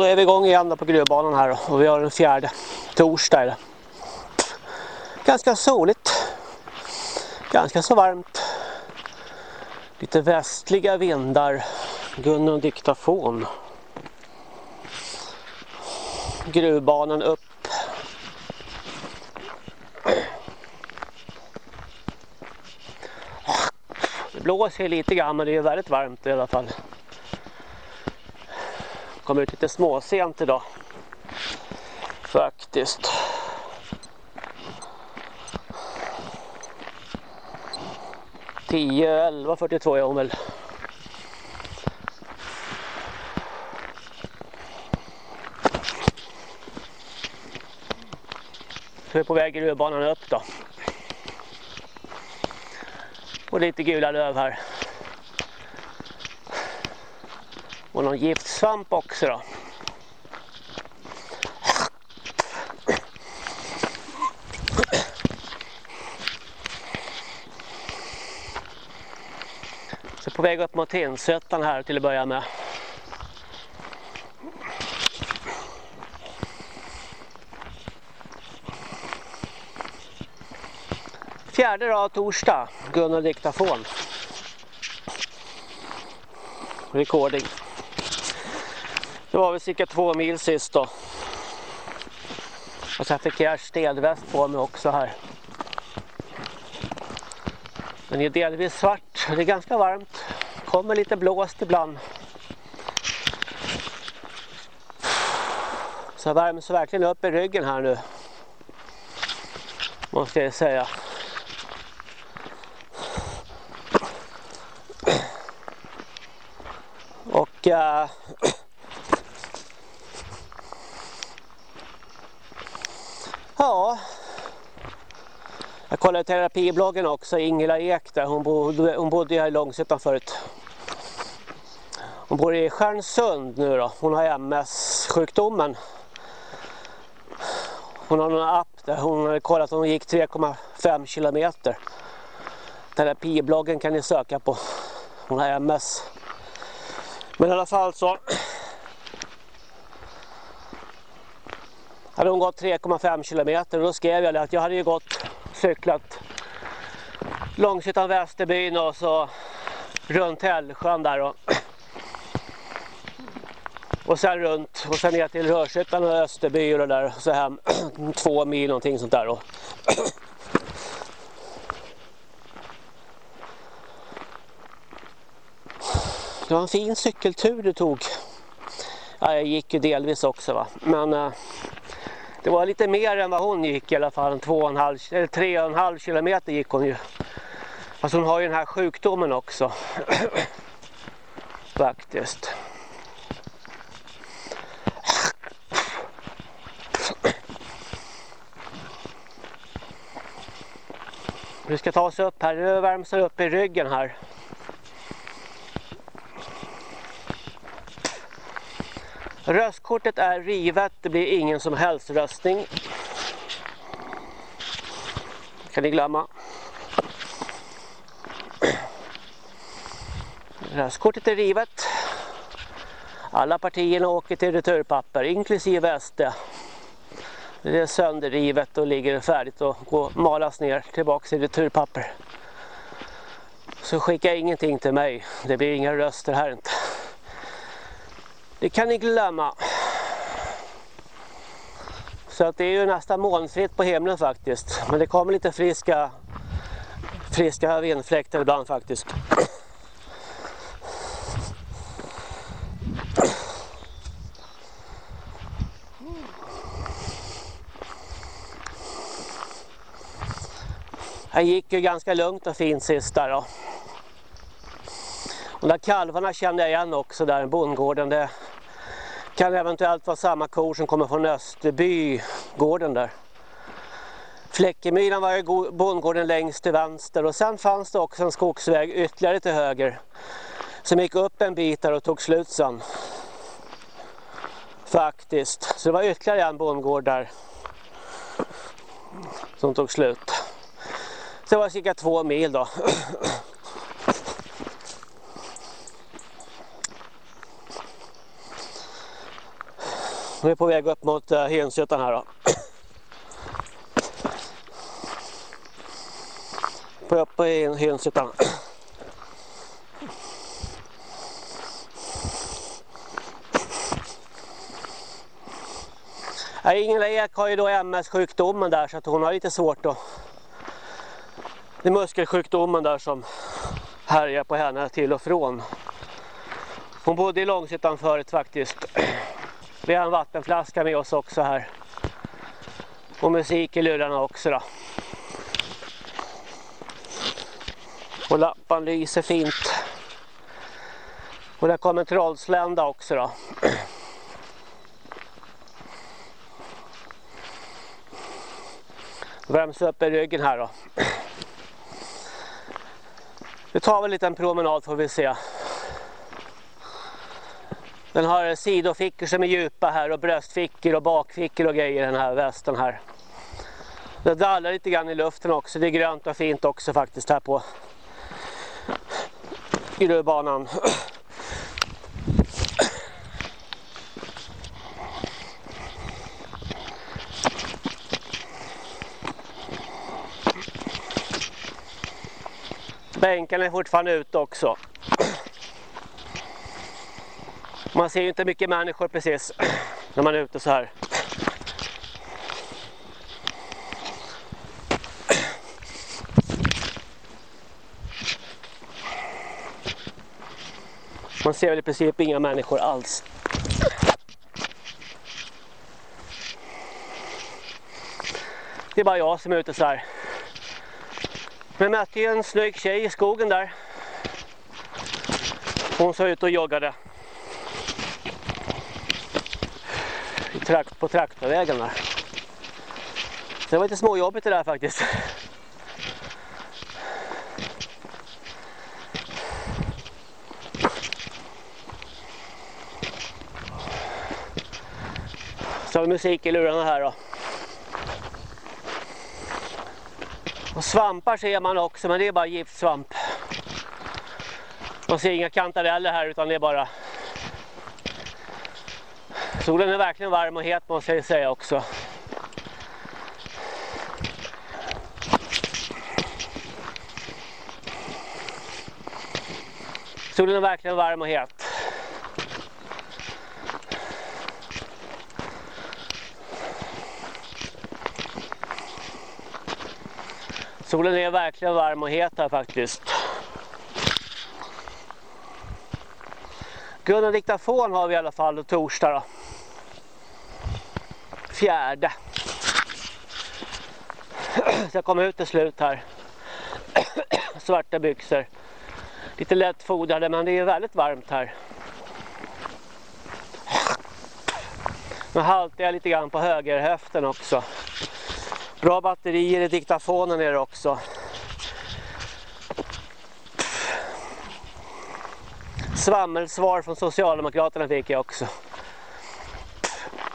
då är vi igång igen på gruvbanan här och vi har den fjärde torsdag. Ganska soligt. Ganska så varmt. Lite västliga vindar. Gunnar diktafon. Gruvbanan upp. Det blåser lite grann men det är väldigt varmt i alla fall kom ut lite småsent idag. Faktiskt. Tio, elva, fyrtiotvå är hon väl. Så vi är på väg gruvbanan upp då. Och lite gula löv här. Och någon giftsvamp också då. Så på väg upp mot Hinsötan här till att börja med. Fjärde dag torsdag, Gunnar Diktafon. Recording. Det var väl cirka två mil sist då. Och sen fick jag städväst på mig också här. Den är delvis svart. Det är ganska varmt. Kommer lite blåst ibland. Så jag värms verkligen upp i ryggen här nu. Måste jag säga. Och äh, Ja. Jag kollade terapibloggen också, Ingela Ek där. Hon bodde, hon bodde här i Långshyttan förut. Hon bor i Stjärnsund nu då. Hon har MS-sjukdomen. Hon har någon app där hon har kollat att hon gick 3,5 kilometer. Terapibloggen kan ni söka på. Hon har MS. Men i alla fall så hade hon gått 3,5 kilometer och då skrev jag att jag hade ju gått cyklat Långshyttan Västerbyn och så runt Hällsjön där och, och sen runt och sen ner till Rörshyttan och Österby och där så hem två mil någonting sånt där och Det var en fin cykeltur du tog. Ja, jag gick ju delvis också va. Men eh, det var lite mer än vad hon gick i alla fall. 3,5 kilometer gick hon ju. Alltså hon har ju den här sjukdomen också. Faktiskt. Vi ska ta oss upp här. Nu värms det upp i ryggen här. Röstkortet är rivet, det blir ingen som helst röstning. kan ni glömma. Röstkortet är rivet. Alla partierna åker till returpapper, inklusive SD. Det är sönderrivet och ligger färdigt och går malas ner tillbaka i returpapper. Så skicka ingenting till mig. Det blir inga röster här inte. Det kan ni glömma. Så att det är ju nästan molnfritt på himlen faktiskt. Men det kommer lite friska friska vindfläktar ibland faktiskt. Det gick ju ganska lugnt och fint sist där då. De där kalvarna känner jag igen också där i bondgården. Det kan eventuellt vara samma kor som kommer från Österbygården där. Fläckemyran var ju bondgården längst till vänster och sen fanns det också en skogsväg ytterligare till höger som gick upp en bit där och tog slut sen. Faktiskt. Så det var ytterligare en bondgård där som tog slut. Så det var cirka två mil då. Vi är på väg upp mot eh, äh, Henshyttan här då. På upp på Henshyttan. Ingela Ek har ju då MS-sjukdomen där så att hon har lite svårt att... Det är muskelsjukdomen där som härjar på henne till och från. Hon bodde i Långshyttan förut faktiskt. Vi har en vattenflaska med oss också här. Och musik i lurarna också då. Och lappan lyser fint. Och där kommer en trollslända också då. Värms upp i ryggen här då. Vi tar väl en liten promenad får vi se. Den har sidofickor som är djupa här och bröstfickor och bakfickor och grejer den här västen här. Det dallar lite grann i luften också. Det är grönt och fint också faktiskt här på gruvbanan. Bänken är fortfarande ute också. Man ser ju inte mycket människor precis när man är ute så här. Man ser väl i princip inga människor alls. Det är bara jag som är ute så här. Men jag mötte ju en snygg tjej i skogen där. Hon såg ut och joggade. Trakt på traktorvägen där. Så det var lite småjobbigt det där faktiskt. Så har vi musik i lurarna här då. Och svampar ser man också men det är bara giftsvamp. Man ser inga kantareller här utan det är bara Solen är verkligen varm och het måste jag säga också. Solen är verkligen varm och het. Solen är verkligen varm och het här faktiskt. Gunnar diktafon har vi i alla fall torsdag då fjärde. Så jag kom ut till slut här. Svarta byxor. Lite lätt fodrade men det är väldigt varmt här. Nu haltar jag lite grann på högerhöften också. Bra batterier i diktafonen är det också. Svammelsvar från Socialdemokraterna fick jag också.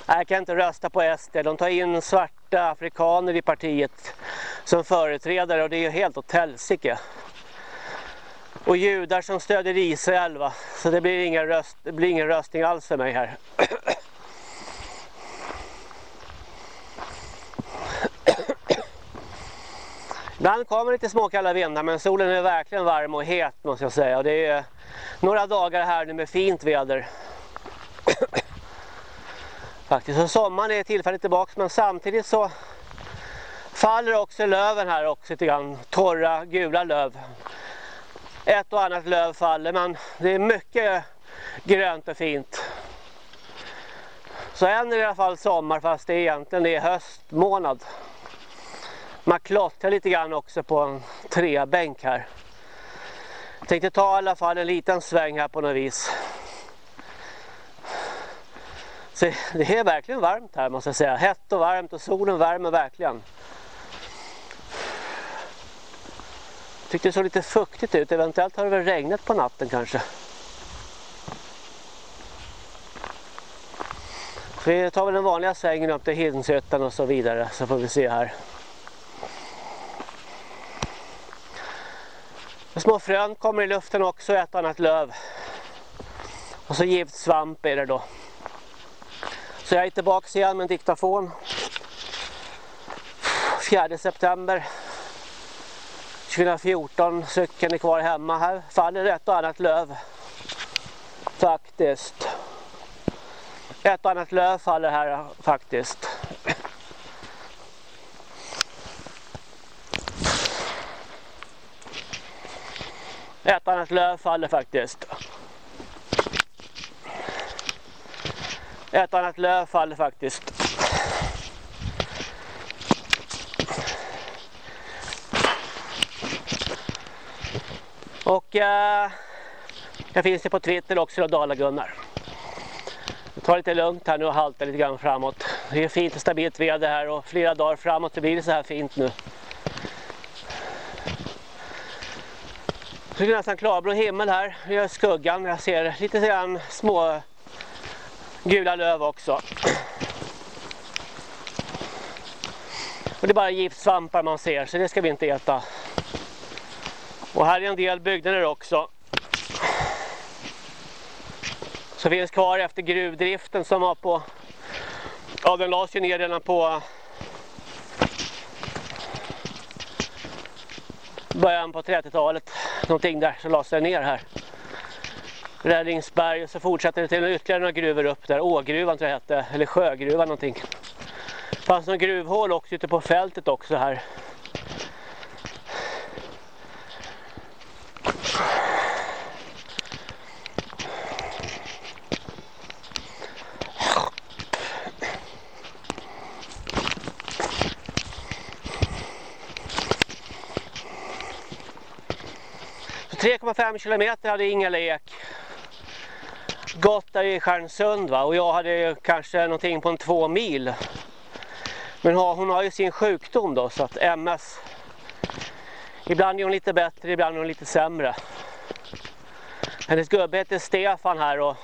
Jag kan inte rösta på SD. De tar in svarta afrikaner i partiet som företrädare och det är ju helt åt helsike. Och judar som stöder Israel va. Så det blir, ingen röst, det blir ingen röstning alls för mig här. Ibland kommer lite småkalla vindar men solen är verkligen varm och het måste jag säga. Och det är några dagar här nu med fint väder. Faktiskt, så sommaren är tillfälligt tillbaka men samtidigt så faller också löven här också lite grann. Torra, gula löv. Ett och annat löv faller men det är mycket grönt och fint. Så än är det i alla fall sommar fast det egentligen är höstmånad. Man klottrar lite grann också på en trebänk här. Jag tänkte ta i alla fall en liten sväng här på något vis. Så det är verkligen varmt här måste jag säga. Hett och varmt och solen värmer verkligen. Tyckte det såg lite fuktigt ut. Eventuellt har det väl regnat på natten kanske. Vi tar väl den vanliga sängen upp till Hinshyttan och så vidare. Så får vi se här. Små frön kommer i luften också, ett annat löv. Och så gift svamp är det då. Så jag är tillbaka igen med en diktafon. 4 september 2014. Cykeln är kvar hemma. Här faller ett och annat löv. Faktiskt. Ett och annat löv faller här faktiskt. Ett annat löv faller faktiskt. Ett annat löv faller faktiskt. Och eh, jag finns ju på Twitter också då, Dala-Gunnar. Ta lite lugnt här nu och halta lite grann framåt. Det är fint och stabilt väder här och flera dagar framåt så blir det så här fint nu. Det är nästan klarblå himmel här. Jag är skuggan. Jag ser lite grann små gula löv också. Och det är bara giftsvampar man ser så det ska vi inte äta. Och här är en del byggnader också. Som finns kvar efter gruvdriften som var på... Ja, den lades ju ner redan på... Början på 30-talet. Någonting där som lades ner här. Räddningsberg och så fortsätter det till ytterligare några gruvor upp där. Ågruvan tror jag hette. Eller sjögruvan någonting. Det fanns några gruvhål också ute på fältet också här. Så 3,5 kilometer hade Inga Lek gått där i Stjärnsund va? och jag hade kanske någonting på en två mil. Men hon har ju sin sjukdom då så att MS ibland är hon lite bättre, ibland är hon lite sämre. Hennes gubbe heter Stefan här och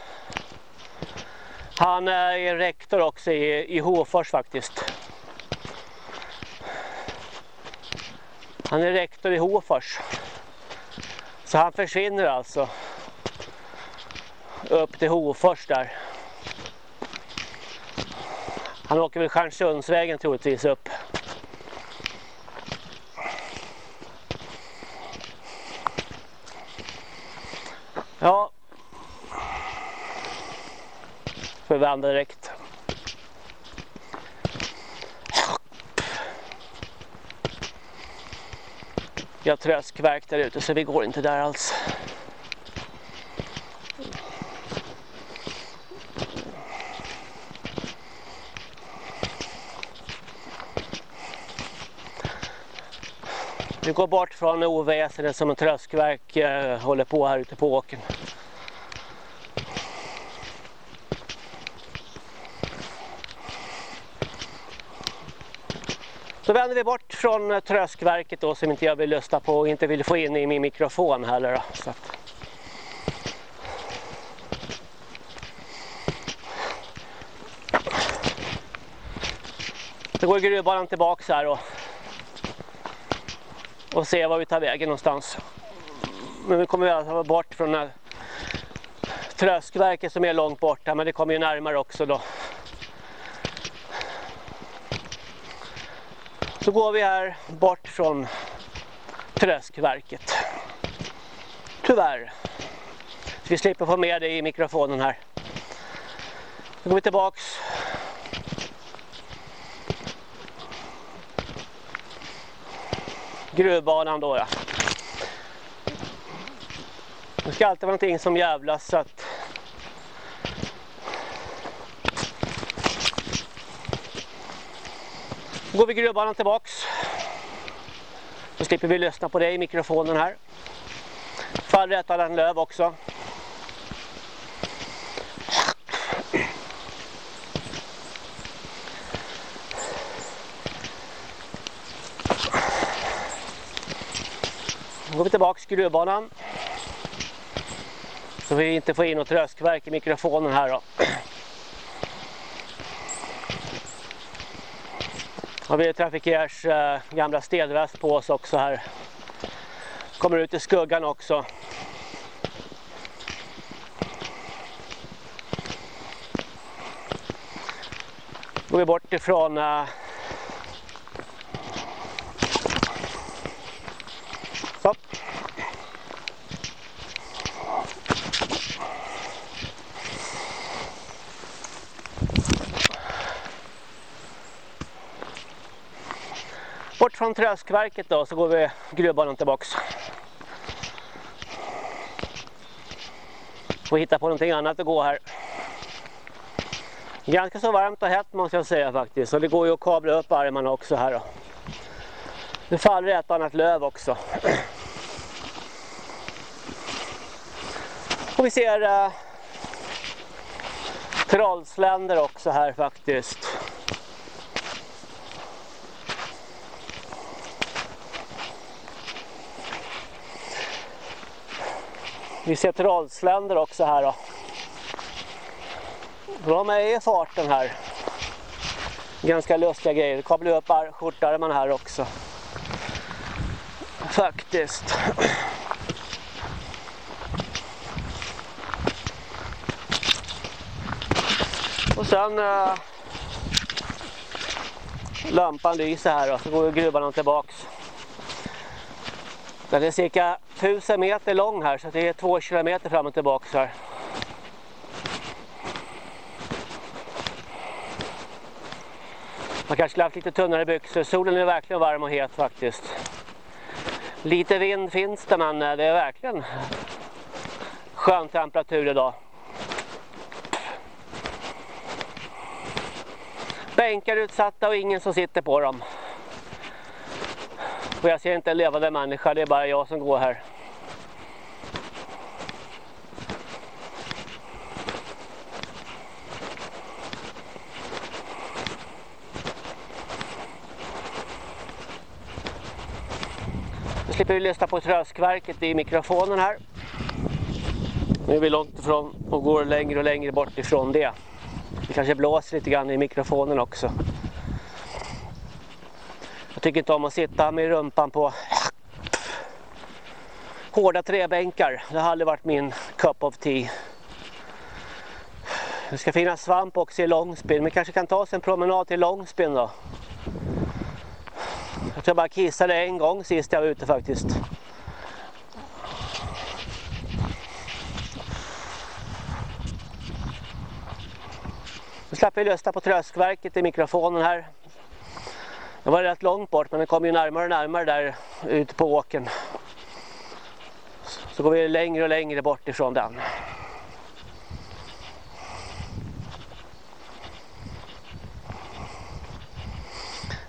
han är rektor också i, i Hofors faktiskt. Han är rektor i Hofors. Så han försvinner alltså upp till Hofors där. Han åker väl Stjärnsundsvägen troligtvis upp. Ja. Får vända direkt. Jag har tröskverk där ute så vi går inte där alls. Vi går bort från oväsendet som en tröskverk eh, håller på här ute på åkern. Så vänder vi bort från eh, tröskverket då som inte jag vill lyssna på och inte vill få in i min mikrofon heller. Då, så att... Så går gruvbanan tillbaka här och och se var vi tar vägen någonstans. Men vi kommer alltså bort från det tröskverket som är långt borta men det kommer ju närmare också då. Så går vi här bort från tröskverket. Tyvärr. Så vi slipper få med det i mikrofonen här. Nu går vi tillbaks gruvbanan då ja. Det ska alltid vara någonting som jävlas så att Då går vi gruvbanan tillbaks. Då slipper vi lyssna på dig i mikrofonen här. Fall rätt av löv också. Går vi tillbaka till gruvbanan. Så vi inte får in något tröskverk i mikrofonen här då. Har vi Trafikers äh, eh, gamla stelväst på oss också här. Kommer ut i skuggan också. går vi bort ifrån uh, Bort från tröskverket då så går vi gruvbanan tillbaks. Får hitta på någonting annat att gå här. Ganska så varmt och hett måste jag säga faktiskt. Och det går ju att kabla upp armarna också här då. Det faller ett annat löv också. Och vi ser äh, trollsländer också här faktiskt. Vi ser trollsländer också här då. De är i farten här. Ganska lustiga grejer. Kablar upp skjortarmarna här också. Faktiskt. Och sen eh, lampan lyser här och så går gruvan tillbaks. Den är cirka 1000 meter lång här så det är 2 kilometer fram och tillbaka. här. Man kanske skulle haft lite tunnare byxor. Solen är verkligen varm och het faktiskt. Lite vind finns det men eh, det är verkligen skön temperatur idag. Bänkar utsatta och ingen som sitter på dem. Och jag ser inte en levande människa, det är bara jag som går här. Slipper vi lyssna på tröskverket i mikrofonen här. Nu är vi långt ifrån och går längre och längre bort ifrån det. Det kanske blåser lite grann i mikrofonen också. Jag tycker inte om att sitta med rumpan på hårda träbänkar. Det har aldrig varit min cup of tea. Det ska finnas svamp också i Långspin. Vi kanske kan ta sig en promenad till Långspin då. Jag tror jag bara kissade en gång sist jag var ute faktiskt. Nu slapp vi lyssna på tröskverket i mikrofonen här. Det var rätt långt bort men den kom ju närmare och närmare där ute på åken. Så går vi längre och längre bort ifrån den.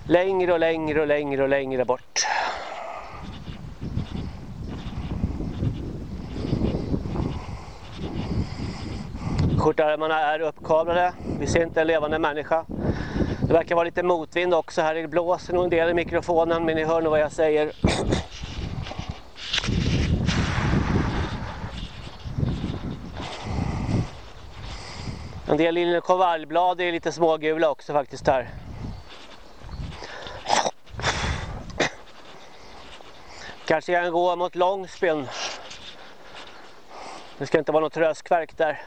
Längre och längre och längre och längre bort. Skjortärmarna är uppkavlade. Vi ser inte en levande människa. Det verkar vara lite motvind också här. Det blåser nog en del i mikrofonen men ni hör nog vad jag säger. En del linjekovalblad är lite smågula också faktiskt här. Kanske jag kan gå mot Långsbyn. Det ska inte vara något tröskverk där.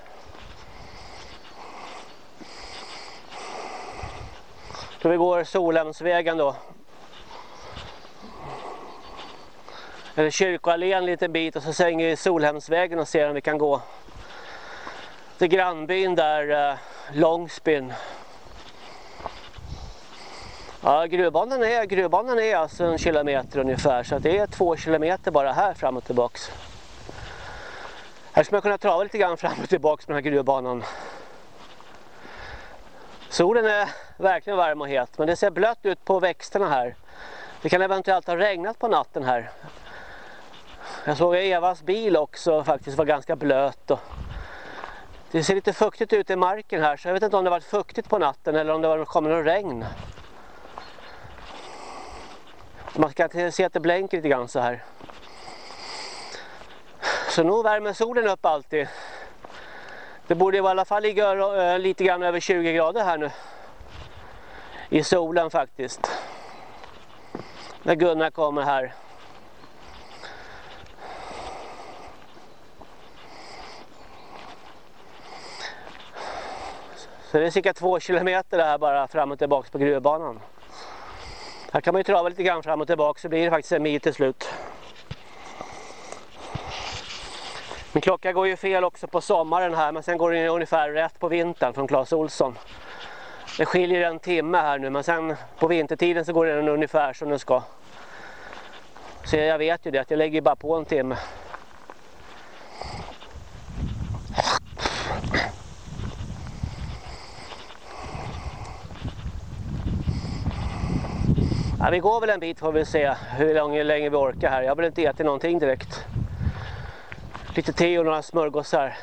Så vi går Solhemsvägen då. Eller Kyrkoallén en liten bit och så svänger vi Solhemsvägen och ser om vi kan gå till grannbyn där, eh, Långsbyn. Ja, gruvbanan är, gruvbanan är alltså en kilometer ungefär så det är två kilometer bara här fram och tillbaks. Här skulle man kunna trava lite grann fram och tillbaks med den här gruvbanan. Solen är verkligen varm och het men det ser blött ut på växterna här. Det kan eventuellt ha regnat på natten här. Jag såg Evas bil också faktiskt var ganska blöt. Och det ser lite fuktigt ut i marken här så jag vet inte om det varit fuktigt på natten eller om det var kommer någon regn. Man kan se att det blänker lite grann så här. Så nu värmer solen upp alltid. Det borde i alla fall ligga eh, lite grann över 20 grader här nu. I solen faktiskt. När Gunnar kommer här. Så Så det är cirka två kilometer här bara fram och tillbaka på gruvbanan. Här kan man ju trava lite grann fram och tillbaka så blir det faktiskt en mil till slut. Min klocka går ju fel också på sommaren här men sen går den ungefär rätt på vintern från Clas Olsson. Det skiljer en timme här nu men sen på vintertiden så går den ungefär som den ska. Så jag vet ju det att jag lägger bara på en timme. Ja, vi går väl en bit får vi se hur länge vi orkar här. Jag har väl inte ätit någonting direkt. Lite te och några smörgåsar.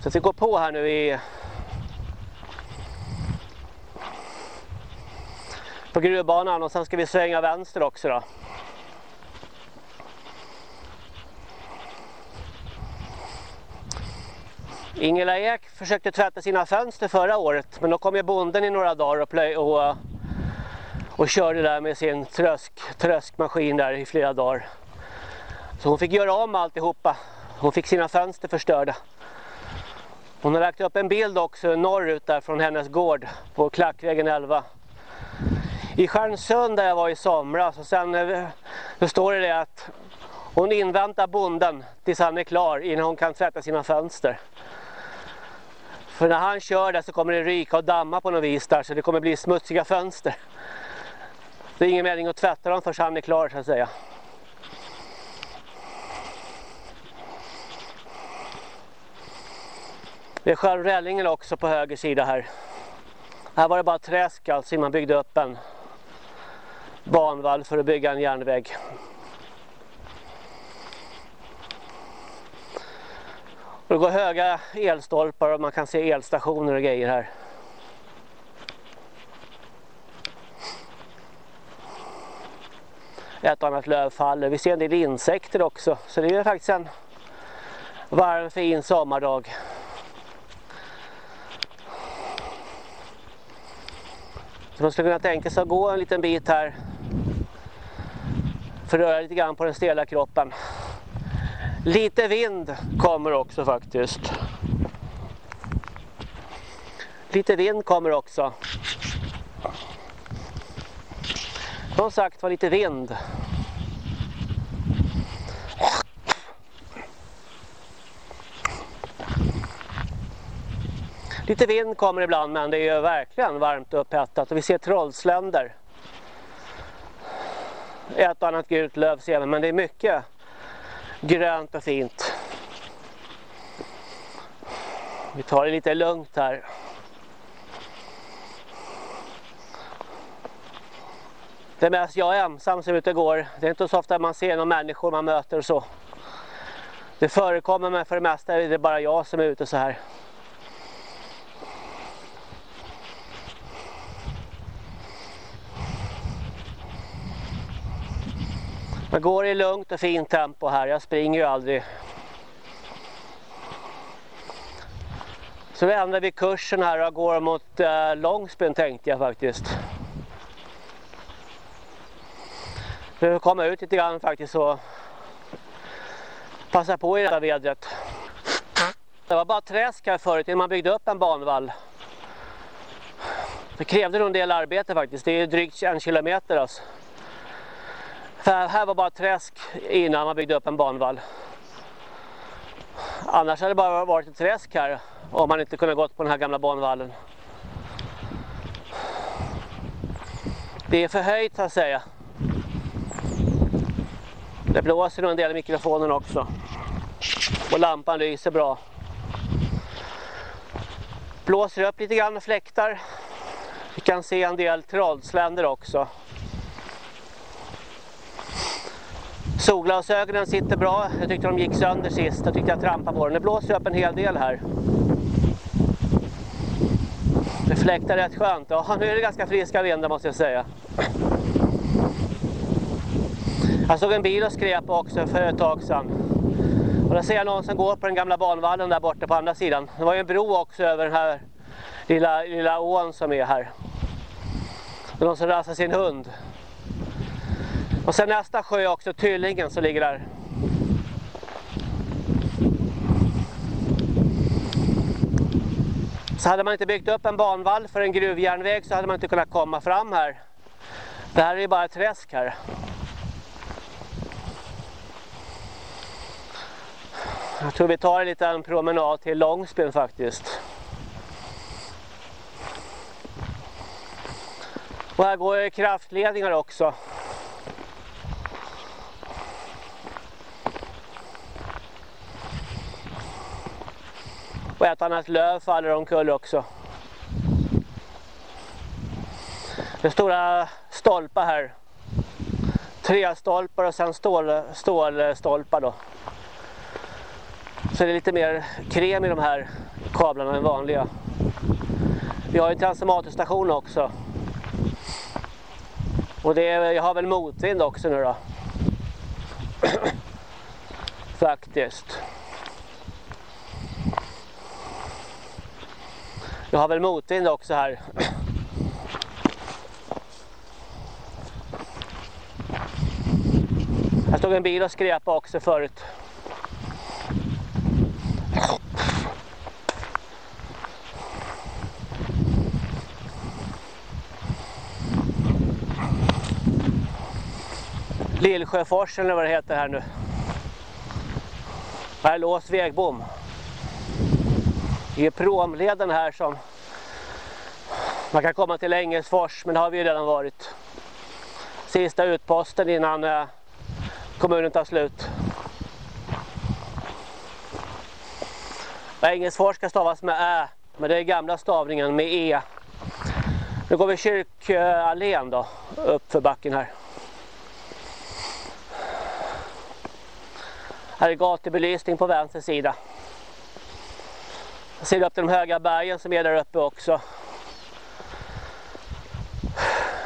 Så vi går på här nu i på gruvbanan och sen ska vi svänga vänster också då. Ingela Ek försökte tvätta sina fönster förra året men då kom ju bonden i några dagar och, plöj, och, eh, och körde där med sin trösk, tröskmaskin där i flera dagar. Så hon fick göra om alltihopa. Hon fick sina fönster förstörda. Hon har lagt upp en bild också norrut där från hennes gård på Klackvägen 11. I Stjärnsund där jag var i somras och sen eh, då står det, det att hon inväntar bonden tills han är klar innan hon kan tvätta sina fönster. För när han kör där så kommer det ryka och damma på något vis där så det kommer bli smutsiga fönster. Det är ingen mening att tvätta dem förrän han är klar så att säga. Det är själv rällingen också på höger sida här. Här var det bara träsk alltså innan man byggde upp en banvall för att bygga en järnväg. Det går höga elstolpar och man kan se elstationer och grejer här. Ett annat löv faller. Vi ser en del insekter också. Så det är faktiskt en varm fin sommardag. Så man skulle kunna tänka sig att gå en liten bit här för att röra lite grann på den stela kroppen. Lite vind kommer också faktiskt. Lite vind kommer också. Som sagt var lite vind. Lite vind kommer ibland men det är verkligen varmt och upphettat och vi ser trollsländer. Ett och annat gult löv ser vi men det är mycket grönt och fint. Vi tar det lite lugnt här. Det är mest jag är ensam som är ute och går. Det är inte så ofta man ser några människor man möter och så. Det förekommer men för det mesta är det bara jag som är ute så här. Jag går i lugnt och fint tempo här, jag springer ju aldrig. Så vi ändrar vi kursen här och går mot eh, Långsbyn tänkte jag faktiskt. Vi får komma ut lite grann faktiskt och passa på i det här vädret. Det var bara träsk här förut innan man byggde upp en banvall. Det krävde nog en del arbete faktiskt, det är drygt en kilometer alltså. Här, här var bara träsk innan man byggde upp en banvall. Annars hade det bara varit ett träsk här om man inte kunde gått på den här gamla banvallen. Det är förhöjt så att säga. Det blåser nog en del i mikrofonen också. Och lampan lyser bra. Blåser upp lite grann och fläktar. Vi kan se en del trollsländer också. Solglasögonen sitter bra. Jag tyckte de gick sönder sist. Jag tyckte jag trampade på dem. Det blåser upp en hel del här. Det fläktar rätt skönt. Ja, nu är det ganska friska vindar måste jag säga. Jag såg en bil och skrep också för ett tag sedan. Och då ser jag någon som går på den gamla banvallen där borta på andra sidan. Det var ju en bro också över den här lilla, lilla ån som är här. Det är någon som rasar sin hund. Och sen nästa sjö också, Tyllingen som ligger där. Så hade man inte byggt upp en banvall för en gruvjärnväg så hade man inte kunnat komma fram här. Det här är ju bara ett träsk här. Jag tror vi tar en liten promenad till Långsbyn faktiskt. Och här går kraftledningar också. Och ett annat löv faller omkull också. Det är stora stolpar här. Tre stolpar och sen stål, stålstolpar då. Så det är lite mer krem i de här kablarna än vanliga. Vi har ju en transformatorstation också. Och det är, jag har väl motvind också nu då. Faktiskt. Jag har väl motvind också här. Här stod en bil och skrepa också förut. Lillsjöforsen eller vad det heter här nu. Här är låst vägbom. Det är promleden här som man kan komma till Engelsfors men det har vi ju redan varit. Sista utposten innan eh, kommunen tar slut. Engelsfors ska stavas med Ä men det är gamla stavningen med E. Nu går vi kyrkallén då upp för backen här. Här är gatubelysning på vänster sida. Jag ser upp till de höga bergen som är där uppe också.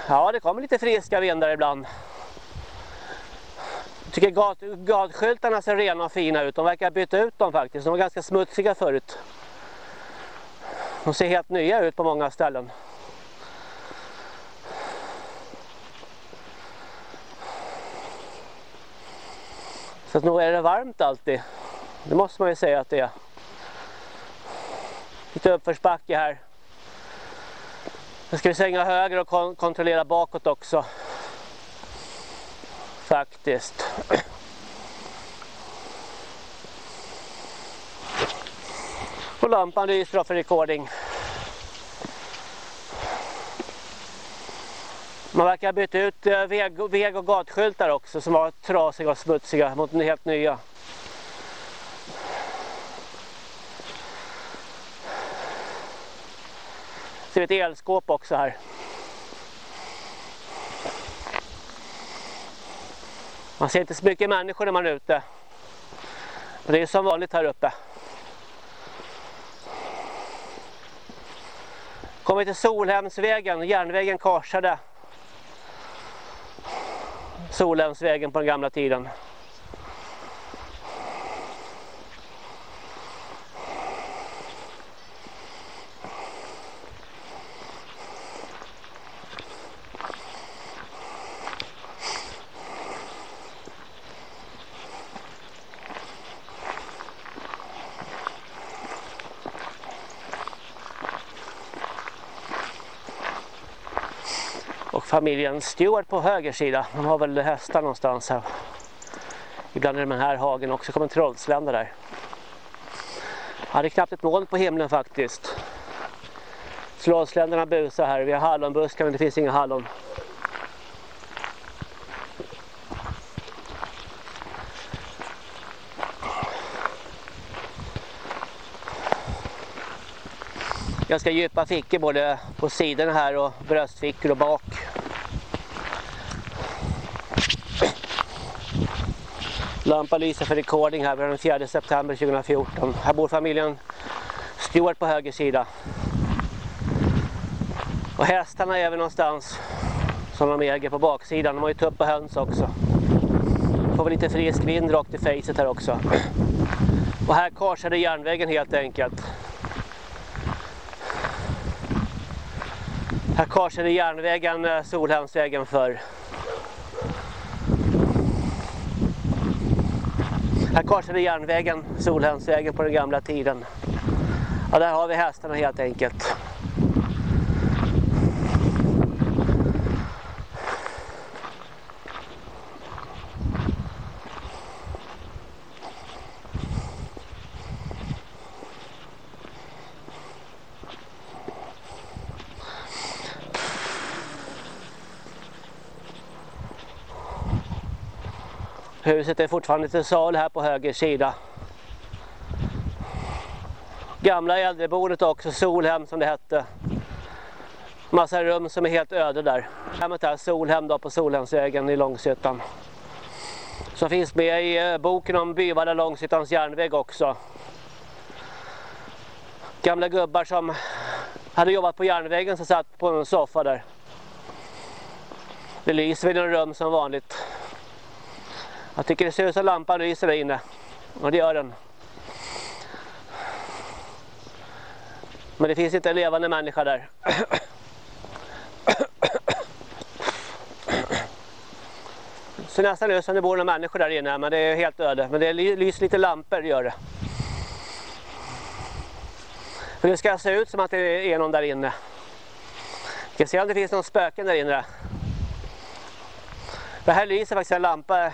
Ja, det kommer lite friska vindar ibland. Jag tycker gat, gatskyltarna ser rena och fina ut. De verkar byta ut dem faktiskt. De var ganska smutsiga förut. De ser helt nya ut på många ställen. Så att nog är det varmt alltid. Det måste man ju säga att det är. Lite uppförsbacke här. Nu ska vi svänga höger och kon kontrollera bakåt också. Faktiskt. Och lampan lyser då för recording. Man verkar ha bytt ut eh, väg, väg och gatskyltar också som var trasiga och smutsiga mot helt nya. Ser vi ett elskåp också här. Man ser inte så mycket människor när man är ute. Men det är som vanligt här uppe. Kommer till Solhemsvägen, järnvägen korsade Solhemsvägen på den gamla tiden. Familjen Stewart på höger sida. De har väl hästar någonstans här. Ibland är det den här hagen också. kommer en trollslända där. Ja, det är knappt ett moln på himlen faktiskt. Trollsländerna busar här. Vi har hallonbuskar men det finns inga hallon. ganska djupa fickor både på sidorna här och bröstfickor och bak. Lampa lyser för recording här den 4 september 2014. Här bor familjen Stewart på höger sida. Och hästarna är väl någonstans som de äger på baksidan. De har ju tupp och höns också. Får väl lite frisk vind rakt i facet här också. Och här korsade järnvägen helt enkelt. Här korsade järnvägen eh, Solhemsvägen för. Här korsade järnvägen, Solhemsvägen på den gamla tiden. Ja, där har vi hästarna helt enkelt. Huset är fortfarande till sal här på höger sida. Gamla äldreboendet också, Solhem som det hette. Massa rum som är helt öde där. Hemmet här, Solhem då på Solhemsvägen i Långshyttan. Som finns med i eh, boken om Byvalla Långshyttans järnväg också. Gamla gubbar som hade jobbat på järnvägen som satt på en soffa där. Det lyser vid en rum som vanligt. Jag tycker det ser ut som lampan lyser där inne. Och det gör den. Men det finns inte en levande människa där. Så nästan ut som det bor några människor där inne, men det är helt öde. Men det lyser lite lampor, gör det. För det ska se ut som att det är någon där inne. Vi ska se om det finns någon spöken där inne. Det här lyser faktiskt en lampa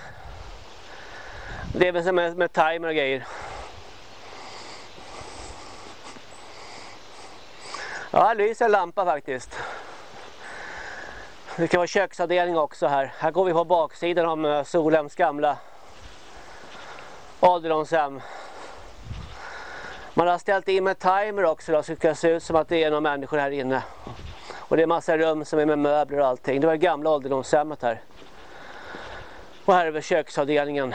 det är väl som med, med timer och grejer. Ja, här lyser en lampa faktiskt. Det kan vara köksavdelning också här. Här går vi på baksidan om Solhems gamla ålderdomshem. Man har ställt in med timer också då, så det ska se ut som att det är några människor här inne. Och det är massa rum som är med möbler och allting. Det var det gamla ålderdomshemmet här. Och här är väl köksavdelningen.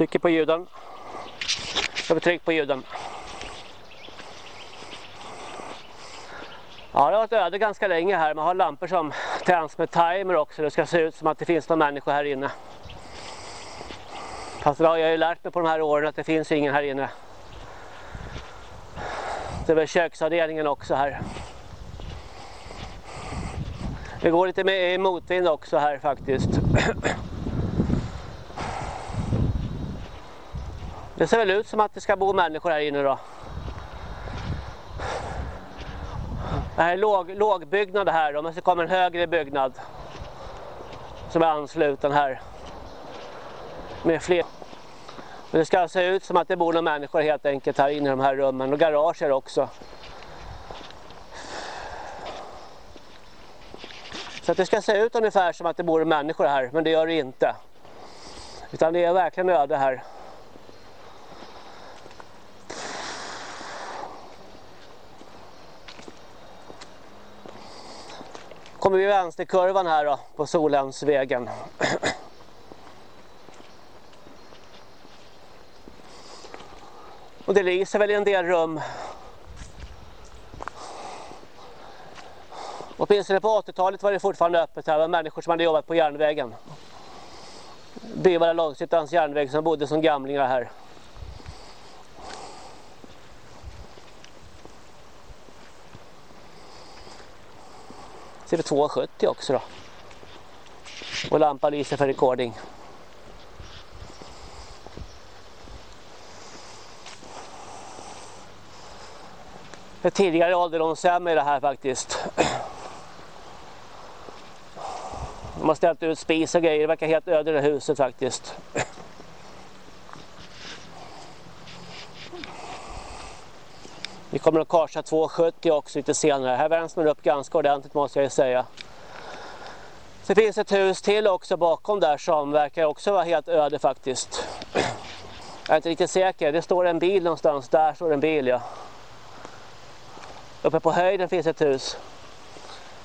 Trycker på ljuden. Jag vill tryck på ljuden. Ja, det har varit öde ganska länge här. Man har lampor som tänds med timer också. Det ska se ut som att det finns någon människa här inne. Fast jag har ju lärt mig på de här åren att det finns ingen här inne. Det är väl köksavdelningen också här. Det går lite med motvind också här faktiskt. Det ser väl ut som att det ska bo människor här inne då. Det här är låg, lågbyggnad här då, men så kommer en högre byggnad som är ansluten här. Med fler. Men det ska se ut som att det bor några människor helt enkelt här inne i de här rummen och garager också. Så att det ska se ut ungefär som att det bor människor här, men det gör det inte. Utan det är verkligen öde här. Kommer vi vänsterkurvan här då på Solhemsvägen. Och det lyser väl i en del rum. Åtminstone på 80-talet var det fortfarande öppet här. Det var människor som hade jobbat på järnvägen. Byvalla Långsittans järnväg som bodde som gamlingar här. Så är det 2,70 också då. Och lampan lyser för recording. Ett tidigare ålderdomshem är det här faktiskt. De har ställt ut spis och grejer. Det verkar helt öde det huset faktiskt. Vi kommer att korsa 270 också lite senare. Här värms man upp ganska ordentligt måste jag säga. Det finns ett hus till också bakom där som verkar också vara helt öde faktiskt. Jag är inte riktigt säker. Det står en bil någonstans. Där står en bil ja. Uppe på höjden finns ett hus.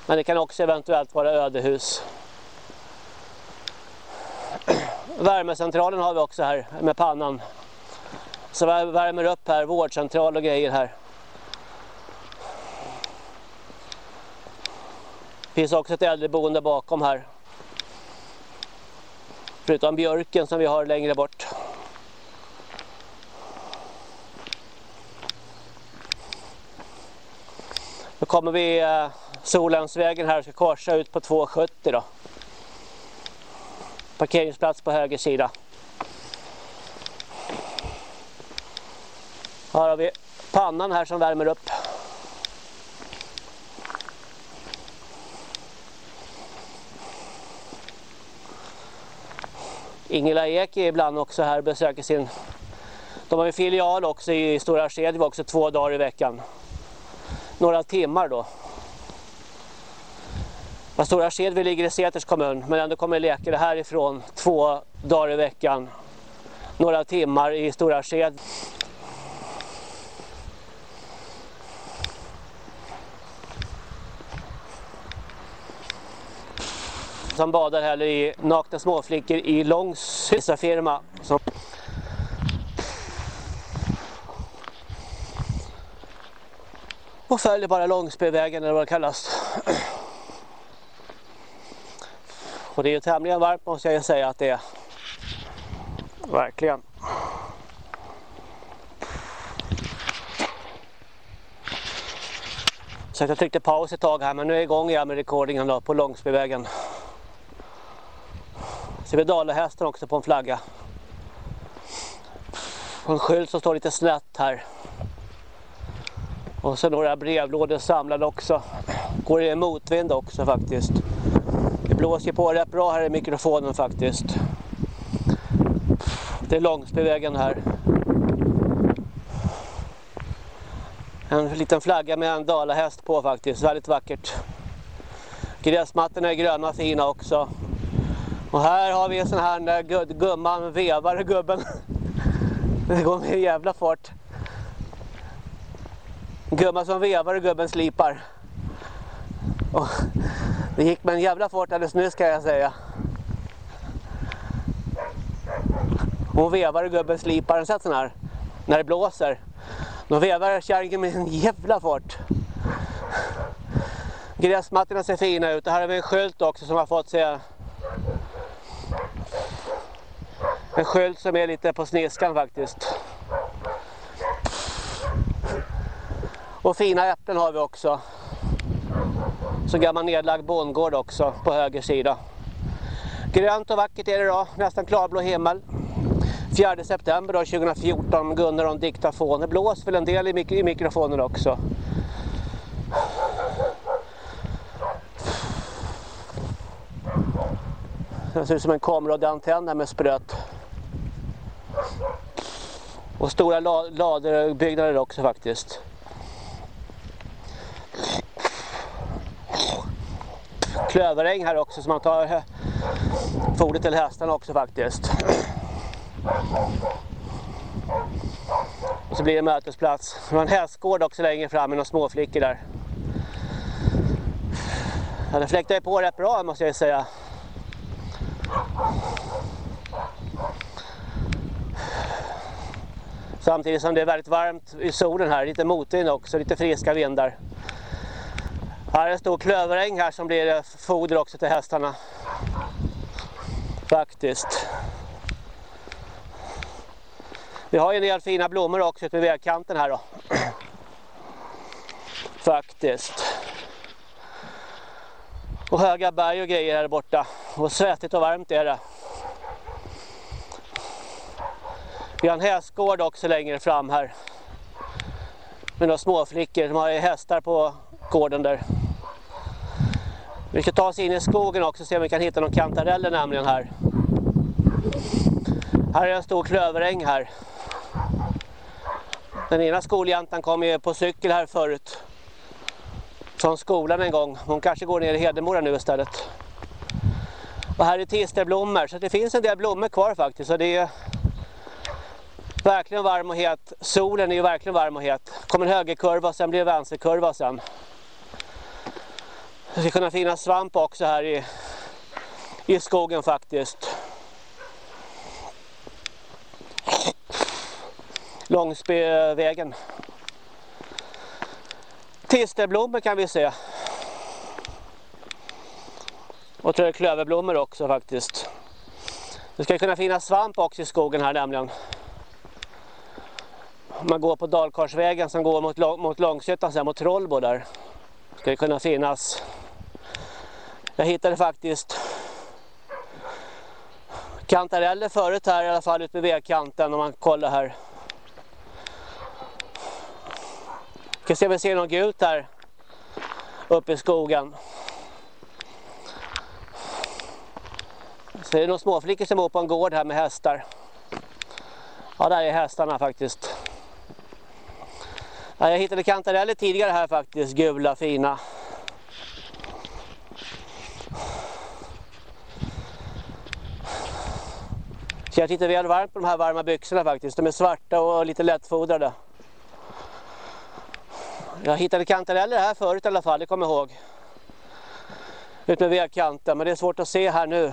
Men det kan också eventuellt vara ödehus. Värmecentralen har vi också här med pannan. Så värmer upp här, vårdcentral och grejer här. Det finns också ett äldreboende bakom här. Förutom björken som vi har längre bort. Nu kommer vi eh, Solensvägen här ska korsa ut på 270 då. Parkeringsplats på höger sida. Här har vi pannan här som värmer upp. Ingela Ek är ibland också här och besöker sin... De har en filial också i Stora Skedvi också två dagar i veckan. Några timmar då. Stora Skedvi ligger i Säters kommun men ändå kommer läkare härifrån två dagar i veckan. Några timmar i Stora Skedvi. Som badar heller i nakna småflickor i Långs firma. Som och följer bara Långsbyvägen eller vad det kallas. Och det är ju tämligen varmt måste jag säga att det är. Verkligen. Så jag tryckte paus ett tag här men nu är jag igång igen med recordingen då på Långsbyvägen. Ser vi dalahästen också på en flagga. På en skylt som står lite snett här. Och så några brevlådor samlade också. Går i motvind också faktiskt. Det blåser på rätt bra här i mikrofonen faktiskt. Det är Långsbyvägen här. En liten flagga med en dalahäst på faktiskt, väldigt vackert. Gräsmattorna är gröna och fina också. Och här har vi en sån här gumman vevar gubben. Det går med en jävla fart. Gumman som vevar och gubben slipar. Och det gick med en jävla fart alldeles nyss kan jag säga. Hon vevar och gubben slipar. Har sett sån här? När det blåser. Då vevar kärringen med en jävla fart. Gräsmattorna ser fina ut. Här har vi en skylt också som har fått sig en sköld som är lite på sniskan faktiskt. Och fina äpplen har vi också. Så gammal nedlagd bondgård också på höger sida. Grönt och vackert är det idag, nästan klarblå himmel. 4 september 2014, Gunnar om diktafon. Det blåser väl en del i, mik i mikrofonen också. Det ser ut som en kameraantenn med spröt. Och stora laderbyggnader också faktiskt. Klöveräng här också så man tar fodret till hästarna också faktiskt. Och så blir det mötesplats. Det var en hästgård också längre fram med några småflickor där. Ja, det ju på rätt bra måste jag säga. Samtidigt som det är väldigt varmt i solen här, lite motvind också, lite friska vindar. Här är en stor klöveräng här som blir eh, foder också till hästarna. Faktiskt. Vi har ju en del fina blommor också ute vid vägkanten här då. Faktiskt. Och höga berg och grejer här borta. Och svettigt och varmt är det. Vi har en hästgård också längre fram här. Med några småflickor, de har hästar på gården där. Vi ska ta oss in i skogen också och se om vi kan hitta någon kantareller nämligen här. Här är en stor klöveräng här. Den ena skoljäntan kom ju på cykel här förut. Från skolan en gång. Hon kanske går ner i Hedemora nu istället. Och här är tisterblommor så det finns en del blommor kvar faktiskt. Och det är Verkligen varm och het. Solen är ju verkligen varm och het. Kommer en högerkurva sen blir det vänsterkurva sen. Det ska kunna finnas svamp också här i, i skogen faktiskt. Långsbyvägen. Tisterblommor kan vi se. Och tror jag klöverblommor också faktiskt. Det ska kunna finnas svamp också i skogen här nämligen man går på Dalkarsvägen som går mot, mot Långsötan sen mot Trollbo där. ska det kunna finnas. Jag hittade faktiskt kantareller förut här i alla fall ute vid vägkanten om man kollar här. Vi kan se om vi ser något gult här uppe i skogen. Så det är några småflickor som bor på en gård här med hästar. Ja, där är hästarna faktiskt. Ja, jag hittade kantareller tidigare här faktiskt, gula, fina. Så jag tittar väl varmt på de här varma byxorna faktiskt. De är svarta och lite lättfodrade. Jag hittade kantareller här förut i alla fall, det kommer jag ihåg. Ut med vägkanten, men det är svårt att se här nu.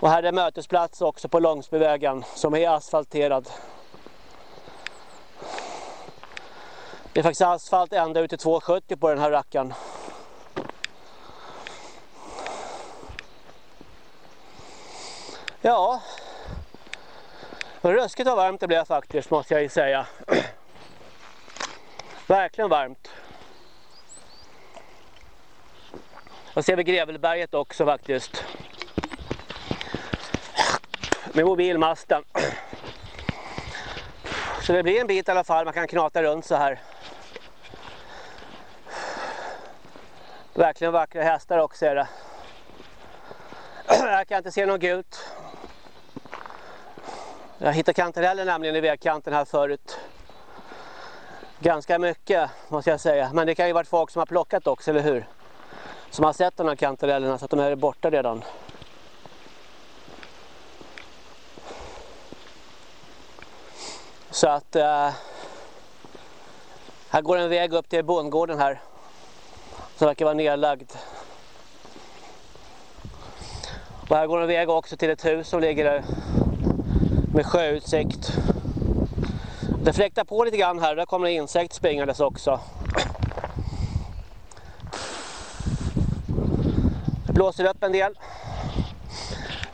Och här är mötesplats också på Långsbyvägen som är asfalterad. Det är faktiskt asfalt ända ut till 270 på den här rackaren. Ja, ruskigt vad varmt det blev faktiskt måste jag ju säga. Verkligen varmt. Jag ser vi Grevelberget också faktiskt. Med mobilmasten. Så det blir en bit i alla fall, man kan knata runt så här. Verkligen vackra hästar också är det. Jag kan inte se något gult. Jag hittade kantareller nämligen i vägkanten här förut. Ganska mycket måste jag säga. Men det kan ju varit folk som har plockat också, eller hur? Som har sett de här kantarellerna så att de är borta redan. Så att eh, här går en väg upp till bondgården här. Som verkar vara nedlagd. Och här går en väg också till ett hus som ligger där med sjöutsikt. Det fläktar på lite grann här, och där kommer en insekt springandes också. Det blåser upp en del.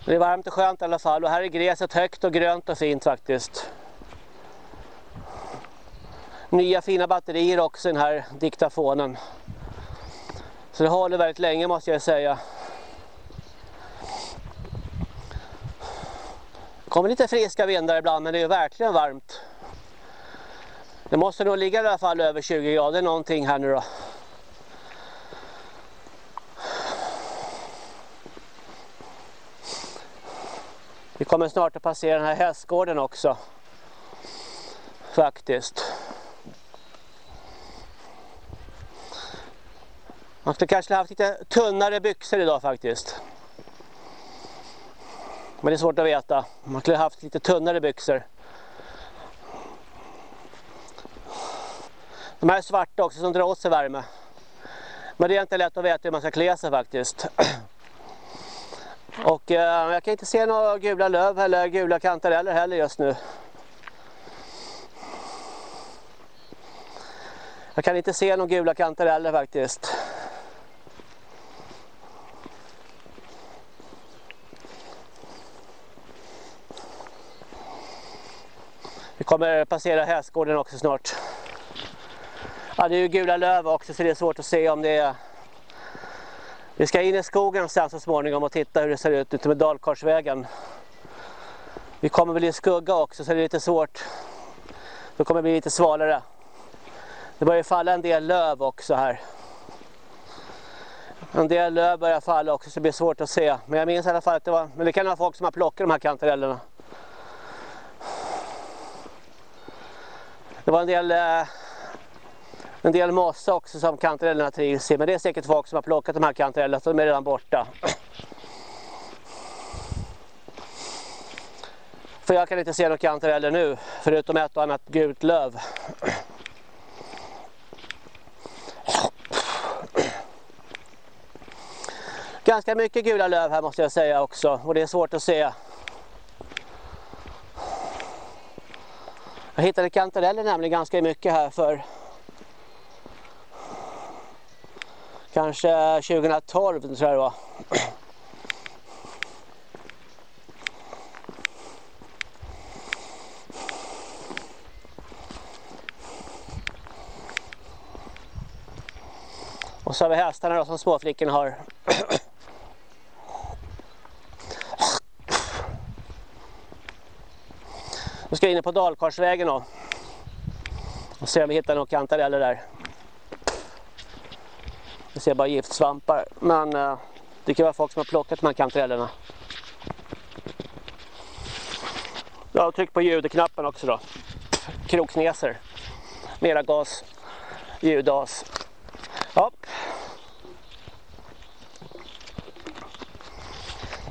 Det är varmt och skönt i alla fall och här är gräset högt och grönt och fint faktiskt. Nya fina batterier också i den här diktafonen. Så det håller väldigt länge måste jag säga. Det kommer lite friska vindar ibland men det är verkligen varmt. Det måste nog ligga i alla fall över 20 grader någonting här nu då. Vi kommer snart att passera den här hästgården också. Faktiskt. Man skulle kanske ha haft lite tunnare byxor idag faktiskt. Men det är svårt att veta. Man skulle ha haft lite tunnare byxor. De här är svarta också som drar åt sig värme. Men det är inte lätt att veta hur man ska klä sig faktiskt. Och eh, jag kan inte se några gula löv eller gula kantareller heller just nu. Jag kan inte se några gula kantareller faktiskt. Vi kommer passera hästgården också snart. Ja, det är ju gula löv också så det är svårt att se om det är... Vi ska in i skogen sen så småningom och titta hur det ser ut ute med Dalkarsvägen. Vi kommer väl i skugga också så det är lite svårt. Det kommer bli lite svalare. Det börjar falla en del löv också här. En del löv börjar falla också så det blir svårt att se. Men jag minns i alla fall att det var, men det kan vara folk som har plockat de här kantarellerna. Det var en del eh, en del mossa också som kantarellerna trivs i. Men det är säkert folk som har plockat de här kantarellerna så de är redan borta. För jag kan inte se några kantareller nu förutom ett och annat gult löv. Ganska mycket gula löv här måste jag säga också och det är svårt att se. Jag hittade kantareller nämligen ganska mycket här för kanske 2012 tror jag det var. Och så har vi hästarna då som småflickorna har. Nu ska vi in på Dalkarsvägen då. Och se om vi hittar några kantareller där. Vi ser bara giftsvampar. Men eh, det kan vara folk som har plockat de här kantarellerna. Ja, tryck på ljudknappen också då. Krokneser. Mera gas. Ljudas. Ja.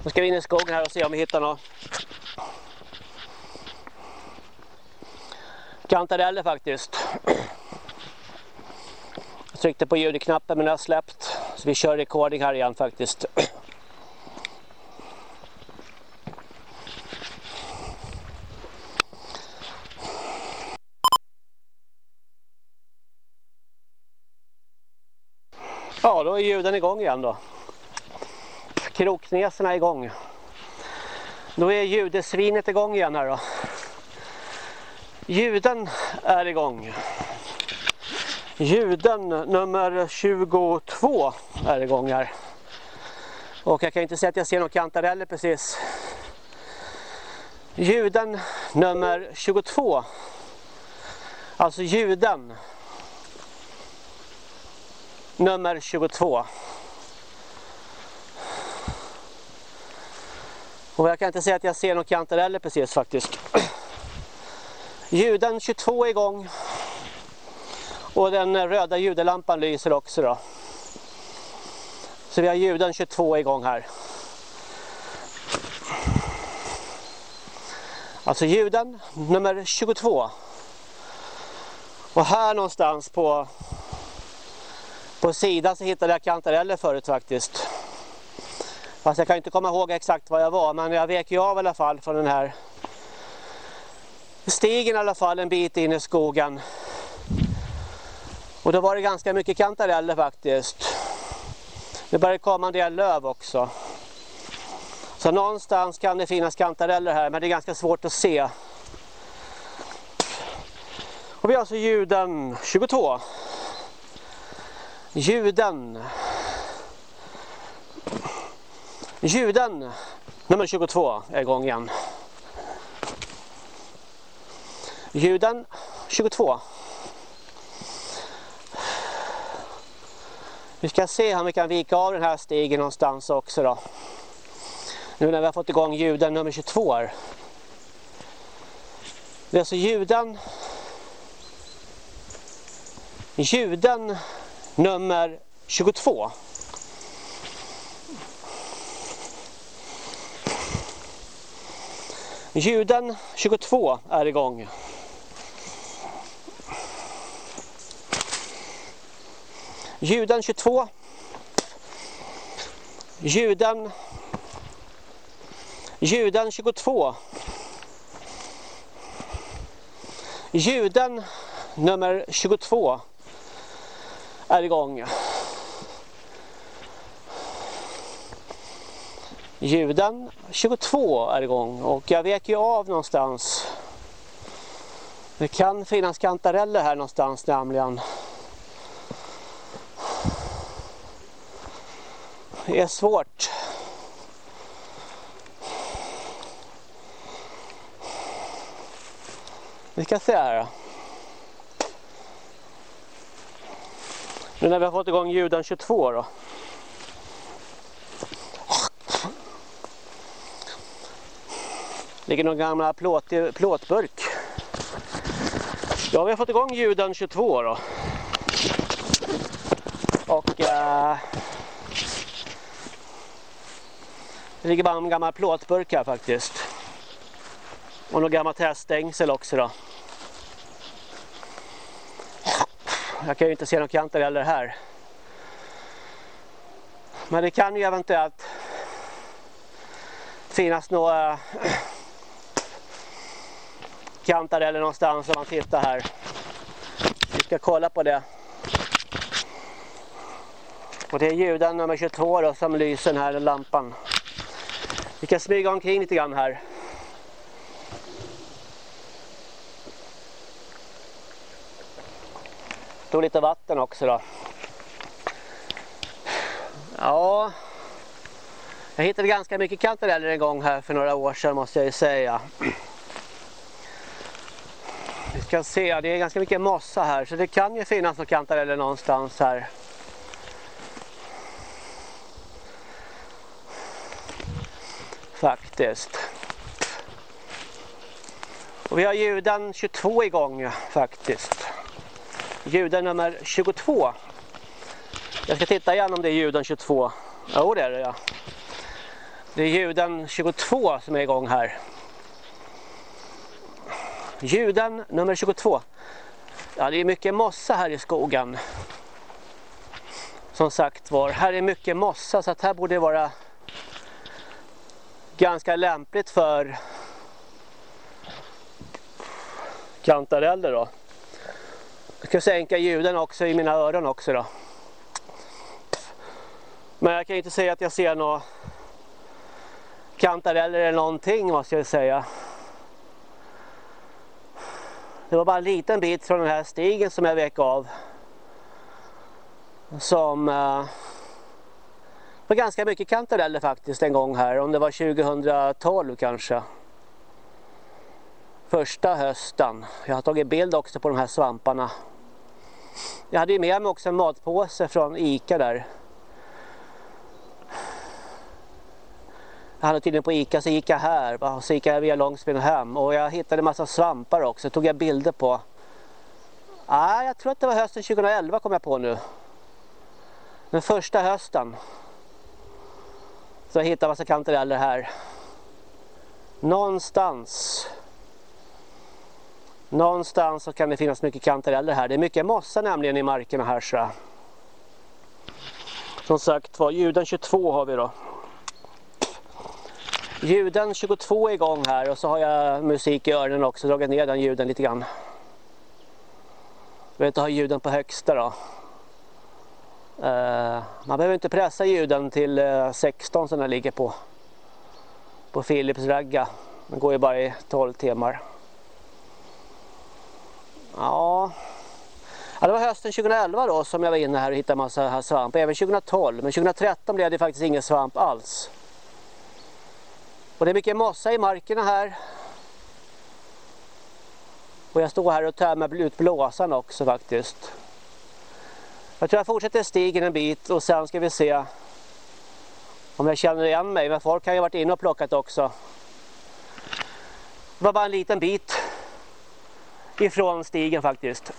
Nu ska vi in i skogen här och se om vi hittar något. Kantareller faktiskt. Jag tryckte på ljudknappen men den har släppt. Så vi kör recording här igen faktiskt. Ja, då är ljuden igång igen då. Krokneserna är igång. Då är ljudesvinet igång igen här då. Ljuden är igång. Ljuden nummer 22 är igång här. Och jag kan inte säga att jag ser någon kantareller precis. Ljuden nummer 22. Alltså ljuden nummer 22. Och jag kan inte säga att jag ser någon kantareller precis faktiskt. Ljuden 22 är igång. Och den röda ljudelampan lyser också då. Så vi har ljuden 22 igång här. Alltså ljuden nummer 22. Och här någonstans på på sidan så hittade jag kantareller förut faktiskt. Fast jag kan inte komma ihåg exakt var jag var men jag vek ju av i alla fall från den här stigen i alla fall en bit in i skogen. Och då var det ganska mycket kantareller faktiskt. Det började komma en del löv också. Så någonstans kan det finnas kantareller här men det är ganska svårt att se. Och vi har alltså ljuden 22. Ljuden. Ljuden nummer 22 är igång igen. Ljuden 22. Vi ska se om vi kan vika av den här stigen någonstans också då. Nu när vi har fått igång ljuden nummer 22 här. Det är alltså ljuden ljuden nummer 22. Ljuden 22 är igång. Ljuden 22. Ljuden Ljuden 22. Ljuden nummer 22 är igång. Ljuden 22 är igång och jag vek ju av någonstans. Det kan finnas kantareller här någonstans nämligen. Det är svårt. Vi ska se här då. Nu när vi har fått igång ljuden 22 då. ligger någon gamla plåt, plåtburk. Ja, vi har fått igång ljuden 22 då. Och äh, det ligger bara en gammal plåtburk här faktiskt. Och något gammalt häststängsel också då. Jag kan ju inte se någon kanter heller här. Men det kan ju eventuellt finnas några kantareller någonstans om man tittar här. Vi ska kolla på det. Och det är ljuden nummer 22 då, som lyser den här lampan. Vi kan smyga omkring lite grann här. tog lite vatten också då. Ja, jag hittade ganska mycket kantareller en gång här för några år sedan måste jag ju säga. Vi ska se, det är ganska mycket mossa här så det kan ju finnas några kantareller någonstans här. Faktiskt. Och vi har ljuden 22 igång faktiskt. Ljuden nummer 22. Jag ska titta igen om det är ljuden 22. Jo det är det ja. Det är ljuden 22 som är igång här. Ljuden nummer 22. Ja det är mycket mossa här i skogen. Som sagt var, här är mycket mossa så att här borde det vara ganska lämpligt för kantareller då. Jag ska sänka ljuden också i mina öron också då. Men jag kan inte säga att jag ser några kantareller eller någonting måste jag säga. Det var bara en liten bit från den här stigen som jag vek av. Som uh, var ganska mycket kantareller faktiskt en gång här. Om det var 2012 kanske. Första hösten. Jag har tagit bild också på de här svamparna. Jag hade ju med mig också en matpåse från Ica där. Jag hade tydligen på Ica så gick jag här och så gick jag via Långsben hem och jag hittade en massa svampar också. tog jag bilder på. Ah, jag tror att det var hösten 2011 kom jag på nu. Den första hösten. Så jag hittade massa kantareller här. Någonstans. Någonstans så kan det finnas mycket kantareller här. Det är mycket mossa nämligen i markerna här så. Som sagt var, ljuden 22 har vi då. Ljuden 22 är igång här och så har jag musik i öronen också, dragit ner den ljuden lite grann. Jag vet inte ha ljuden på högsta då. Eh, man behöver inte pressa ljuden till eh, 16 som den ligger på. På Philips ragga. Den går ju bara i 12 timmar. Ja. ja, det var hösten 2011 då som jag var inne här och hittade massa svamp. Även 2012, men 2013 blev det faktiskt ingen svamp alls. Och det är mycket mossa i markerna här. Och jag står här och tömmer ut blåsan också faktiskt. Jag tror jag fortsätter stigen en bit och sen ska vi se om jag känner igen mig. Men folk har ju varit inne och plockat också. Det var bara en liten bit ifrån stigen faktiskt.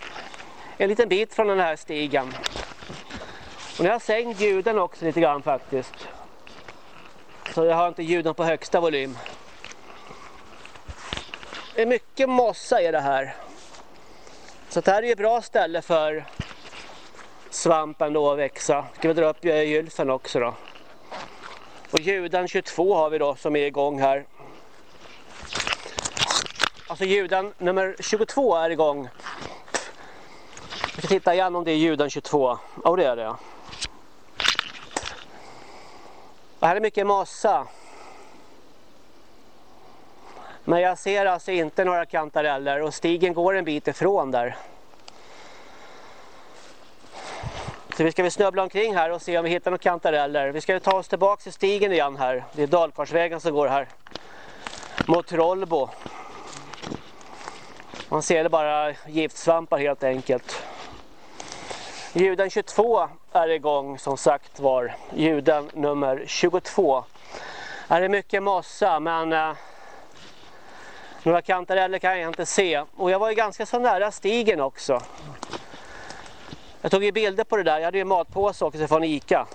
En liten bit från den här stigen. Och nu har jag sänkt ljuden också lite grann faktiskt. Så jag har inte ljuden på högsta volym. Det är mycket mossa i det här. Så det här är ett bra ställe för svampen då att växa. Ska vi dra upp gylfen också då. Och ljuden 22 har vi då som är igång här. Alltså ljuden nummer 22 är igång. Vi ska titta igen om det är ljuden 22. Ja oh, det är det. Och här är mycket mossa. Men jag ser alltså inte några kantareller och stigen går en bit ifrån där. Så vi ska väl snubbla omkring här och se om vi hittar några kantareller. Vi ska ta oss tillbaka till stigen igen här. Det är Dalkarsvägen som går här. Mot Trollbo. Man ser det bara giftsvampar helt enkelt. Ljuden 22 är igång som sagt var. Ljuden nummer 22. Här är mycket mossa men eh, några kantareller kan jag inte se. Och jag var ju ganska så nära stigen också. Jag tog ju bilder på det där. Jag hade ju matpåse också från Ica.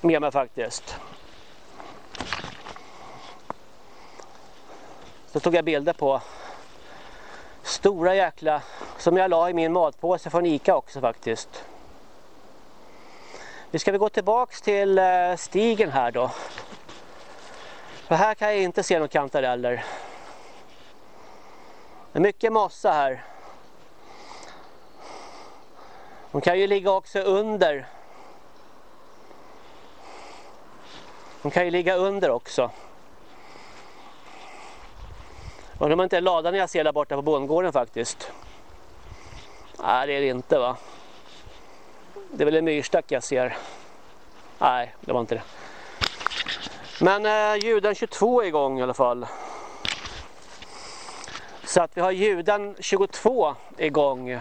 Med mig faktiskt. Så tog jag bilder på stora jäkla som jag la i min matpåse från Ica också faktiskt. Nu ska vi gå tillbaks till eh, stigen här då. För här kan jag inte se några kantareller. Det är mycket mossa här. De kan ju ligga också under. De kan ju ligga under också. Undrar om inte är ladan jag ser där borta på bondgården faktiskt. Nej det är det inte va. Det är väl en myrstack jag ser. Nej, det var inte det. Men eh, ljuden 22 är igång i alla fall. Så att vi har ljuden 22 igång.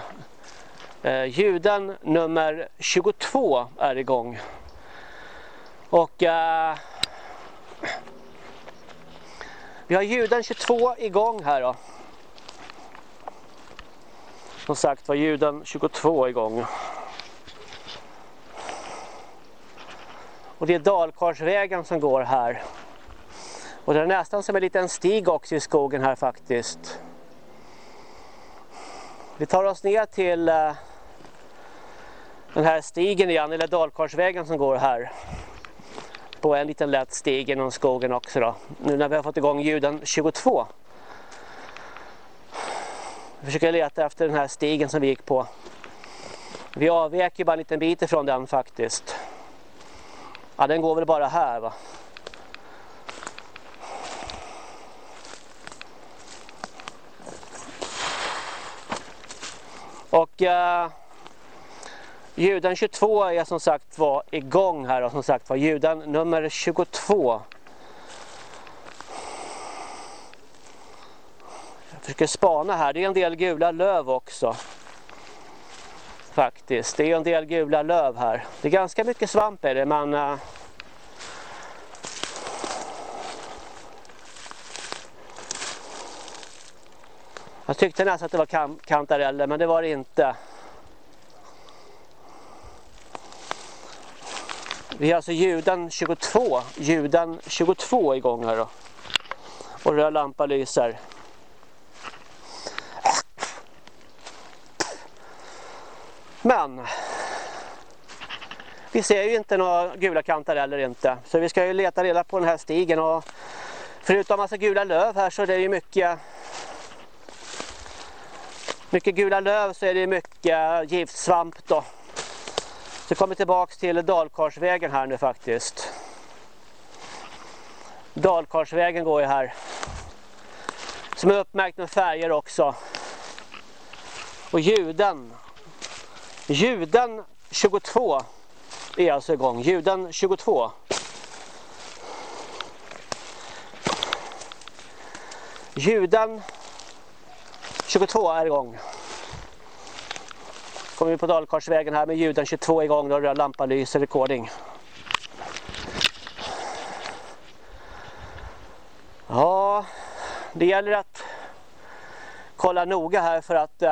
Eh, ljuden nummer 22 är igång. Och eh, vi har ljuden 22 igång här då. Som sagt var ljuden 22 igång. Och det är Dalkarsvägen som går här. Och det är nästan som en liten stig också i skogen här faktiskt. Vi tar oss ner till eh, den här stigen igen, eller Dalkarsvägen som går här. På en liten lätt stig genom skogen också då. Nu när vi har fått igång ljuden 22. Jag försöker leta efter den här stigen som vi gick på. Vi avvek ju bara en liten bit ifrån den faktiskt. Ja, den går väl bara här va. Och uh, ljuden 22 är som sagt var igång här och som sagt var ljuden nummer 22. Jag försöker spana här, det är en del gula löv också. Faktiskt, det är en del gula löv här. Det är ganska mycket svamp är det men uh, Jag tyckte nästan att det var kantareller men det var det inte. Vi har alltså ljuden 22, ljuden 22 igång här då. Och röd lampa lyser. Men vi ser ju inte några gula kantareller inte. Så vi ska ju leta reda på den här stigen och förutom massa gula löv här så är det ju mycket mycket gula löv så är det mycket giftsvamp då. Vi kommer tillbaks till Dalkarsvägen här nu faktiskt. Dalkarsvägen går ju här. Som är uppmärkt med färger också. Och ljuden. Ljuden 22 är alltså igång. Ljuden 22. Ljuden 22 är igång. Kommer vi på Dalkarsvägen här med ljuden 22 igång då röd lampa lyser recording. Ja, det gäller att kolla noga här för att äh,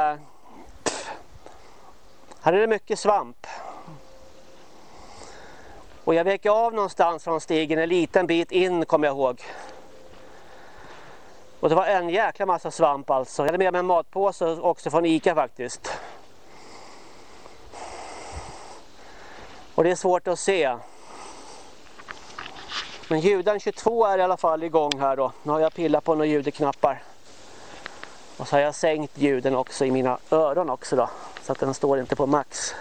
här är det mycket svamp. Och jag vek av någonstans från stigen en liten bit in kommer jag ihåg. Och det var en jäkla massa svamp alltså. Jag hade med mig en matpåse också från Ica faktiskt. Och det är svårt att se. Men ljuden 22 är i alla fall igång här då. Nu har jag pillat på några ljudknappar. Och så har jag sänkt ljuden också i mina öron också då. Så att den står inte på max.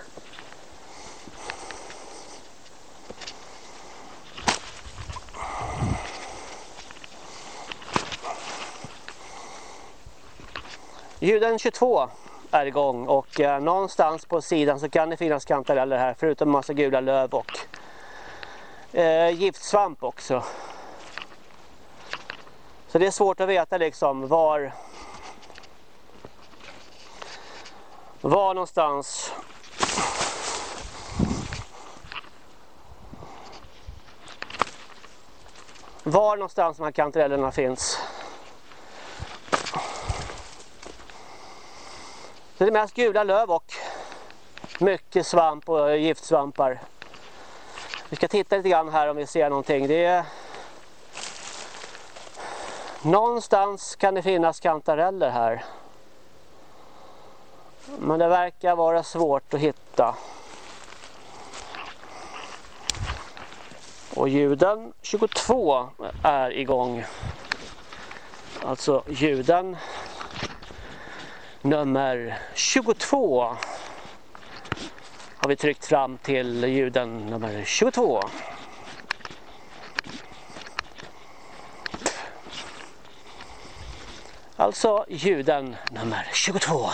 Ljuden 22 är igång och eh, någonstans på sidan så kan det finnas kantareller här förutom massa gula löv och eh, giftsvamp också. Så det är svårt att veta liksom var var någonstans var någonstans de här kantarellerna finns. Det är mest gula löv och mycket svamp och giftsvampar. Vi ska titta lite grann här om vi ser någonting. Det är... Någonstans kan det finnas kantareller här. Men det verkar vara svårt att hitta. Och ljuden 22 är igång. Alltså ljuden nummer 22 har vi tryckt fram till ljuden nummer 22. Alltså ljuden nummer 22.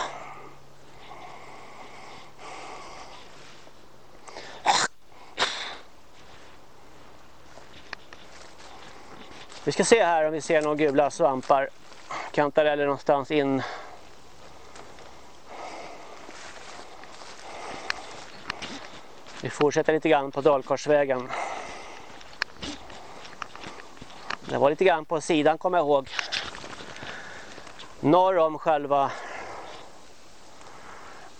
Vi ska se här om vi ser några gula svampar, kantareller någonstans in Vi fortsätter lite grann på Dalkorsvägen. Det var lite grann på sidan kommer jag ihåg. Norr om själva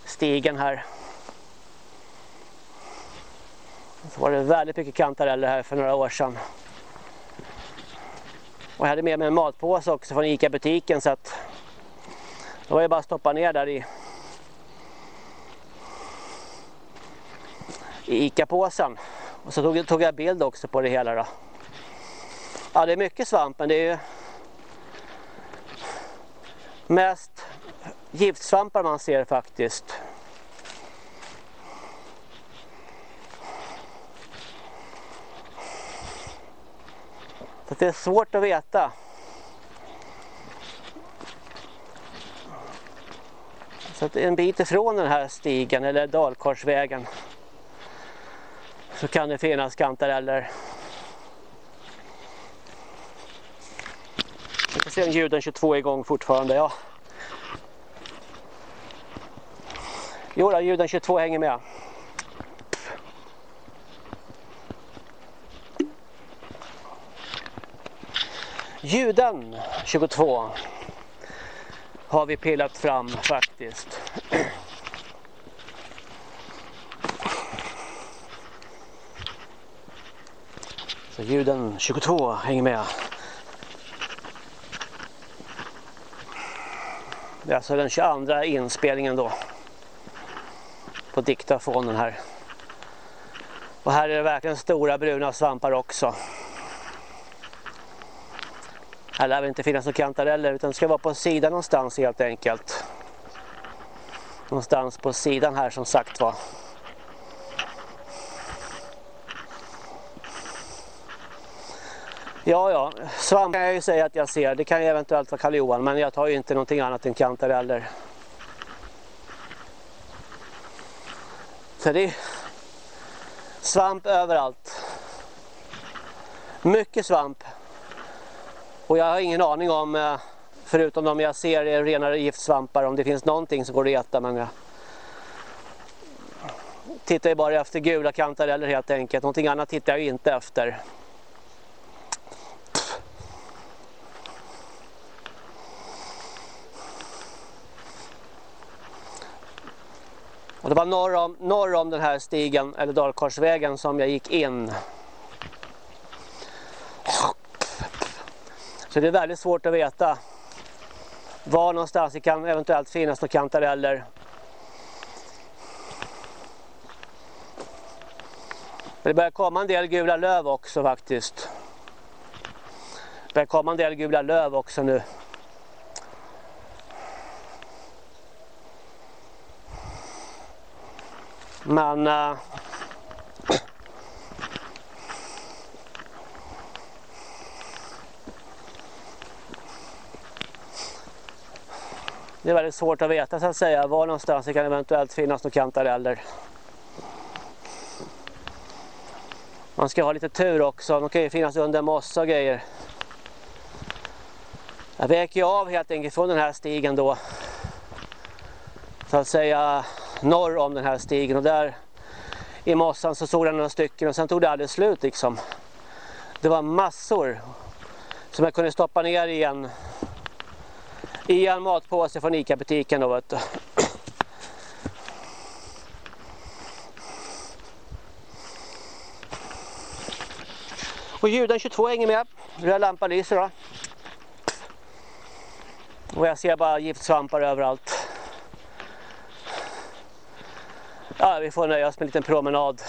stigen här. Så var det väldigt mycket kantareller här för några år sedan. Och jag hade med mig en matpåse också från Ica-butiken så att det var ju bara att stoppa ner där i i Ica-påsen. Och så tog, tog jag bild också på det hela då. Ja det är mycket svamp men det är ju mest giftsvampar man ser faktiskt. Så det är svårt att veta. Så att en bit ifrån den här stigen eller dalkorsvägen så kan det finnas kantareller. Vi får se om ljuden 22 är igång fortfarande. Ja. Jo då, ljuden 22 hänger med. Ljuden 22 har vi pillat fram faktiskt. Så ljuden 22 hänger med. Det är alltså den 22 inspelningen då. På diktafonen här. Och här är det verkligen stora bruna svampar också. Här lär det inte finnas några kantareller utan det ska vara på sidan någonstans helt enkelt. Någonstans på sidan här som sagt var. Ja, ja, svamp kan jag ju säga att jag ser. Det kan ju eventuellt vara Karl men jag tar ju inte någonting annat än kantareller. Så det är svamp överallt. Mycket svamp. Och jag har ingen aning om, eh, förutom de jag ser är rena giftsvampar, om det finns någonting som går att äta. Men jag tittar ju bara efter gula kantareller helt enkelt. Någonting annat tittar jag inte efter. Och det var norr om, norr om den här stigen, eller Dalkorsvägen, som jag gick in. Så det är väldigt svårt att veta var någonstans det kan eventuellt finnas några kantareller. Det börjar komma en del gula löv också faktiskt. Det börjar komma en del gula löv också nu. Men uh, Det är väldigt svårt att veta så att säga var någonstans det kan eventuellt finnas några kantareller. Man ska ha lite tur också, de kan ju finnas under mossa och grejer. Jag väcker av helt enkelt från den här stigen då. Så att säga norr om den här stigen och där i mossan så såg jag några stycken och sen tog det aldrig slut liksom. Det var massor som jag kunde stoppa ner i en, i en matpåse från Ica-butiken då vet du. Och ljuden 22 hänger med. Röd lampa lyser då. Och jag ser bara giftsvampar överallt. Ja, vi får nöja oss med en liten promenad.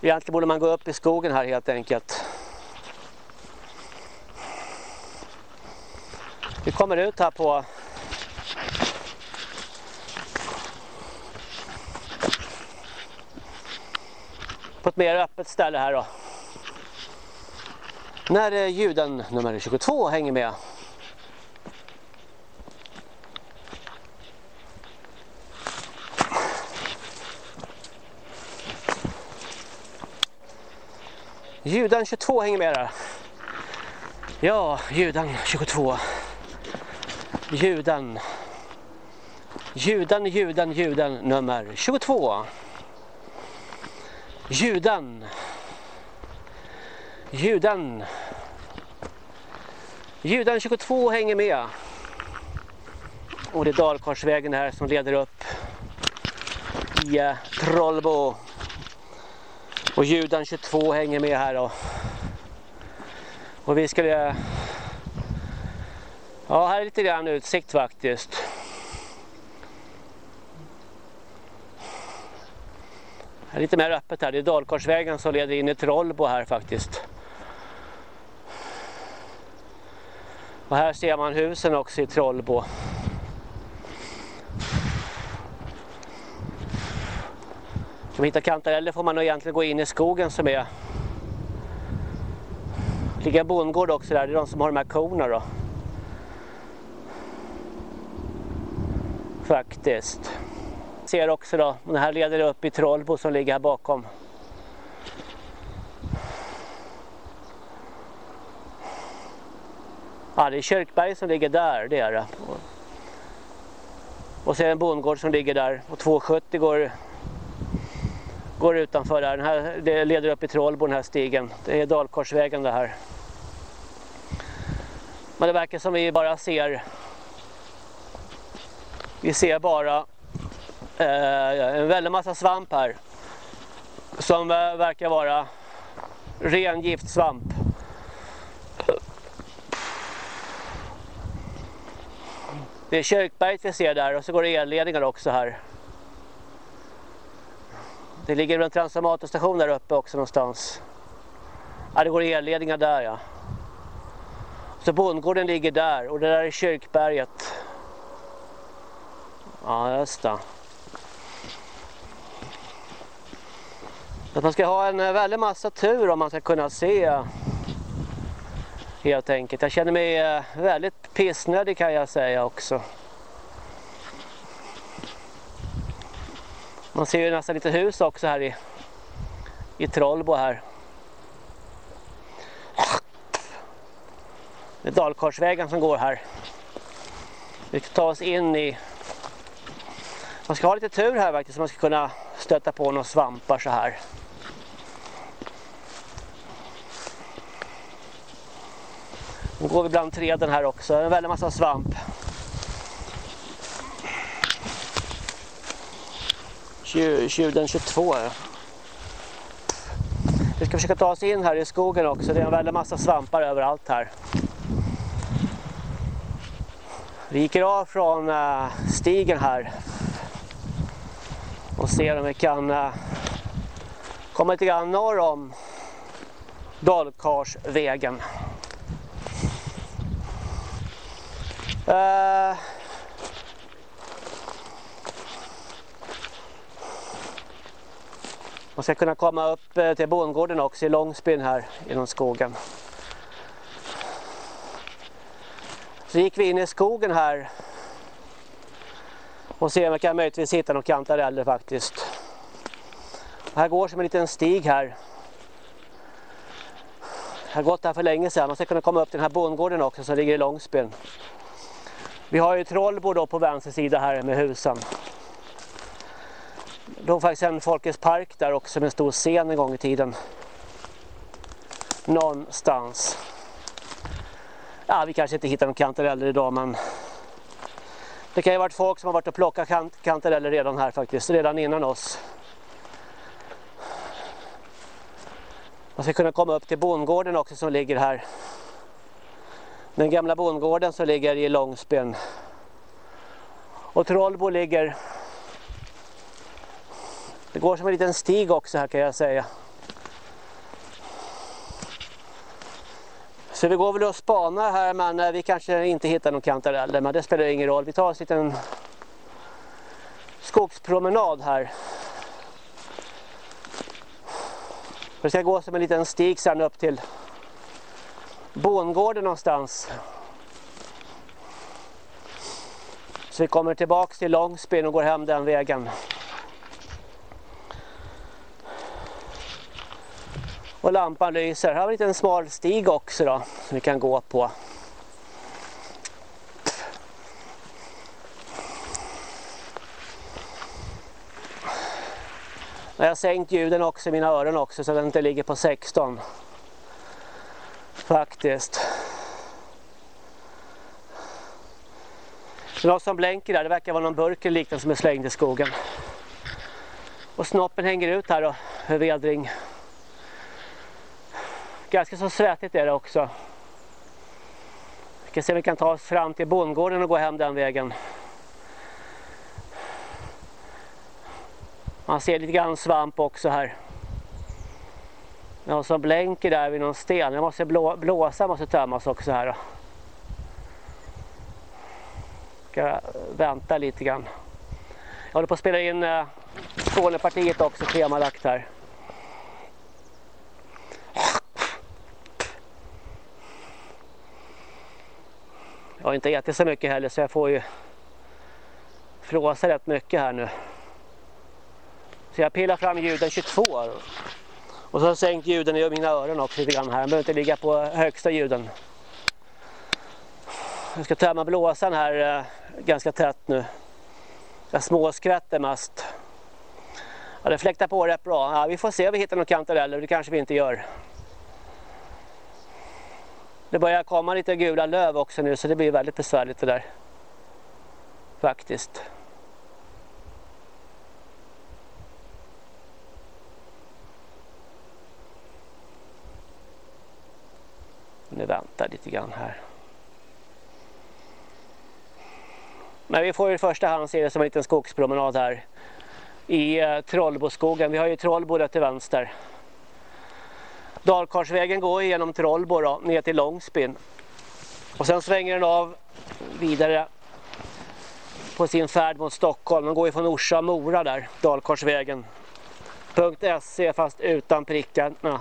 Egentligen borde man gå upp i skogen här helt enkelt. Vi kommer ut här på på ett mer öppet ställe här då. När ljuden nummer 22 hänger med. Ljuden 22 hänger med där. Ja, Judan 22. Judan. Judan, Judan, Judan nummer 22. Judan. Judan. Judan 22 hänger med. Och det är Dalkarsvägen här som leder upp i Trollbo. Och Judan 22 hänger med här då. Och vi skulle... Ja, här är lite grann utsikt faktiskt. Här är lite mer öppet här. Det är Dalkorsvägen som leder in i Trollbo här faktiskt. Och här ser man husen också i Trollbo. Ska man hitta kantareller får man nog egentligen gå in i skogen som är ligger en bondgård också där, det är de som har de här korna då. Faktiskt. Ser också då, den här leder upp i Trollbo som ligger här bakom. Ja, det är Kyrkberg som ligger där, det är det. Och så är det en bondgård som ligger där och 270 går går utanför där. Den här det leder upp i Trollbo den här stigen. Det är Dalkorsvägen det här. Men det verkar som vi bara ser vi ser bara eh, en väldig massa svamp här som eh, verkar vara ren giftsvamp. Det är Kyrkberget vi ser där och så går det elledningar också här. Det ligger en transformatorstation där uppe också någonstans. Ja, det går elledningar där ja. Så bondgården ligger där och det där är kyrkberget. Ja, just det. Att man ska ha en eh, väldig massa tur om man ska kunna se helt enkelt. Jag känner mig eh, väldigt pissnödig kan jag säga också. Man ser ju nästan lite hus också här i, i Trollbo här. Det är Dalkarsvägen som går här. Vi ska ta oss in i... Man ska ha lite tur här faktiskt så man ska kunna stöta på några svampar så här. Nu går vi bland träden här också. En väldigt massa svamp. Den 22 är Vi ska försöka ta oss in här i skogen också. Det är en väldig massa svampar överallt här. Vi gick av från eh, stigen här och ser om vi kan eh, komma lite grann norr om Dalkarsvägen. Eh, Man ska kunna komma upp eh, till bondgården också i Långsbyn här inom skogen. Så gick vi in i skogen här och ser om vi kan möjligtvis hitta någon kantareller faktiskt. Här går som en liten stig här. Jag har gått här för länge sedan. Man ska kunna komma upp till den här bondgården också som ligger i Långsbyn. Vi har ju Trollbo då på vänster sida här med husen låg faktiskt en Folkets park där också med en stor scen en gång i tiden. Någonstans. Ja, vi kanske inte hittar någon kantareller idag men det kan ju ha varit folk som har varit och plockat kant kantareller redan här faktiskt, redan innan oss. Man ska kunna komma upp till bondgården också som ligger här. Den gamla bondgården som ligger i Långsben. Och Trollbo ligger det går som en liten stig också här kan jag säga. Så vi går väl och spanar här men eh, vi kanske inte hittar någon kantareller men det spelar ingen roll. Vi tar oss en liten skogspromenad här. Det ska gå som en liten stig sen upp till bondgården någonstans. Så vi kommer tillbaka till Långsbyn och går hem den vägen. Och lampan lyser. Här har vi en liten smal stig också då. Som vi kan gå på. Jag har sänkt ljuden också i mina öron också så att den inte ligger på 16. Faktiskt. Det är något som blänker där, det verkar vara någon burk eller liknande som är slängd i skogen. Och snoppen hänger ut här då, vedring. Ganska så svettigt är det också. Vi ska se om vi kan ta oss fram till bondgården och gå hem den vägen. Man ser lite grann svamp också här. Någon som blänker där vid någon sten. Jag måste blå, blåsa måste tömmas också här då. Ska vänta lite grann. Jag håller på att spela in eh, Skånepartiet också schemalagt här. Jag har inte ätit så mycket heller så jag får ju flåsa rätt mycket här nu. Så jag pillar fram ljuden 22 och så har jag sänkt ljuden i mina öron också lite grann här. Jag behöver inte ligga på högsta ljuden. Jag ska tömma blåsan här eh, ganska tätt nu. Jag småskvätter mest. Ja, det fläktar på rätt bra. Ja, vi får se om vi hittar någon kantareller, det kanske vi inte gör. Det börjar komma lite gula löv också nu så det blir väldigt besvärligt det där. Faktiskt. Nu väntar lite grann här. Men vi får i första hand se det som en liten skogspromenad här i eh, Trollboskogen. Vi har ju Trollbo där till vänster. Dalkarsvägen går genom Trollbo då, ner till Långsbyn. Och sen svänger den av vidare på sin färd mot Stockholm. Den går ju från Orsa Mora där, Dalkarsvägen. .se fast utan prickarna.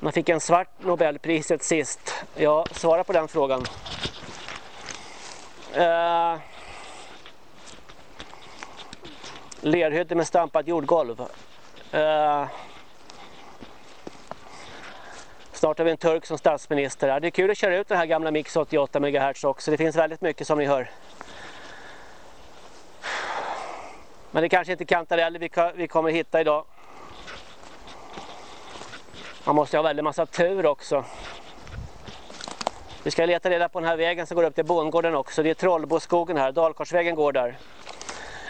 Man fick en svart Nobelpriset sist. Jag svarar på den frågan. Uh, lerhytte med stampat jordgolv. Uh, snart har vi en turk som statsminister. Det är kul att köra ut den här gamla Mix 88 MHz också. Det finns väldigt mycket som ni hör. Men det kanske inte kantareller vi kommer hitta idag. Man måste ha väldigt massa tur också. Vi ska leta reda på den här vägen som går upp till bondgården också. Det är Trollboskogen här, Dalkorsvägen går där.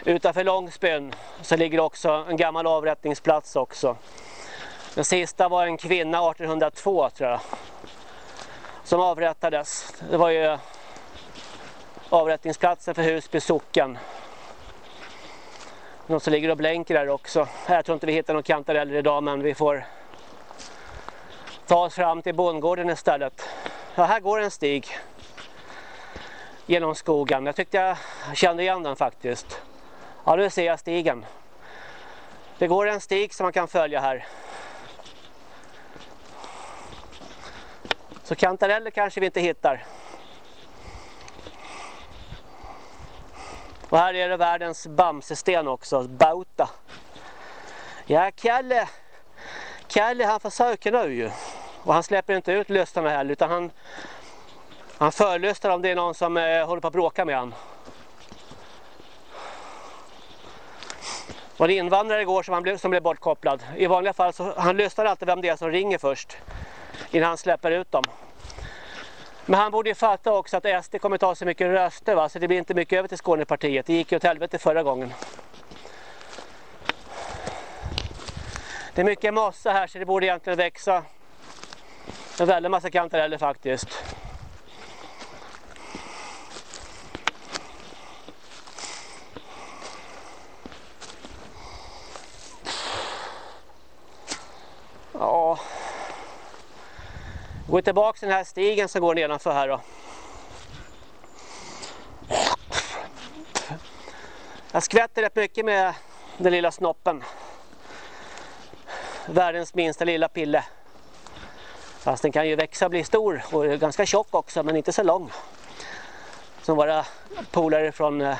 Utanför Långsbyn så ligger också en gammal avrättningsplats också. Den sista var en kvinna 1802 tror jag. Som avrättades. Det var ju avrättningsplatsen för Husby socken. Någon som ligger och blänker där också. Jag tror inte vi hittar någon kantareller idag men vi får ta oss fram till bondgården istället. Ja, här går en stig genom skogen. Jag tyckte jag kände igen den faktiskt. Ja, nu ser jag stigen. Det går en stig som man kan följa här. Så kantareller kanske vi inte hittar. Och här är det världens bamsesten också, Bauta. Ja, Kalle. Kalle han försöker nu ju. Och han släpper inte ut löstarna heller utan han, han förlöstar om det är någon som eh, håller på att bråka med han. var det invandrare igår som, han blev, som blev bortkopplad. I vanliga fall så han löstar alltid vem det är som ringer först innan han släpper ut dem. Men han borde ju fatta också att SD kommer ta så mycket röster va? så det blir inte mycket över till Skånepartiet. Det gick ju åt helvete förra gången. Det är mycket mossa här så det borde egentligen växa en väldigt massa kantareller faktiskt. Ja. Gå tillbaka till den här stigen som går nedanför här då. Jag skvätter rätt mycket med den lilla snoppen. Världens minsta lilla pille. Fast den kan ju växa och bli stor och ganska tjock också men inte så lång. Som våra polare från eh,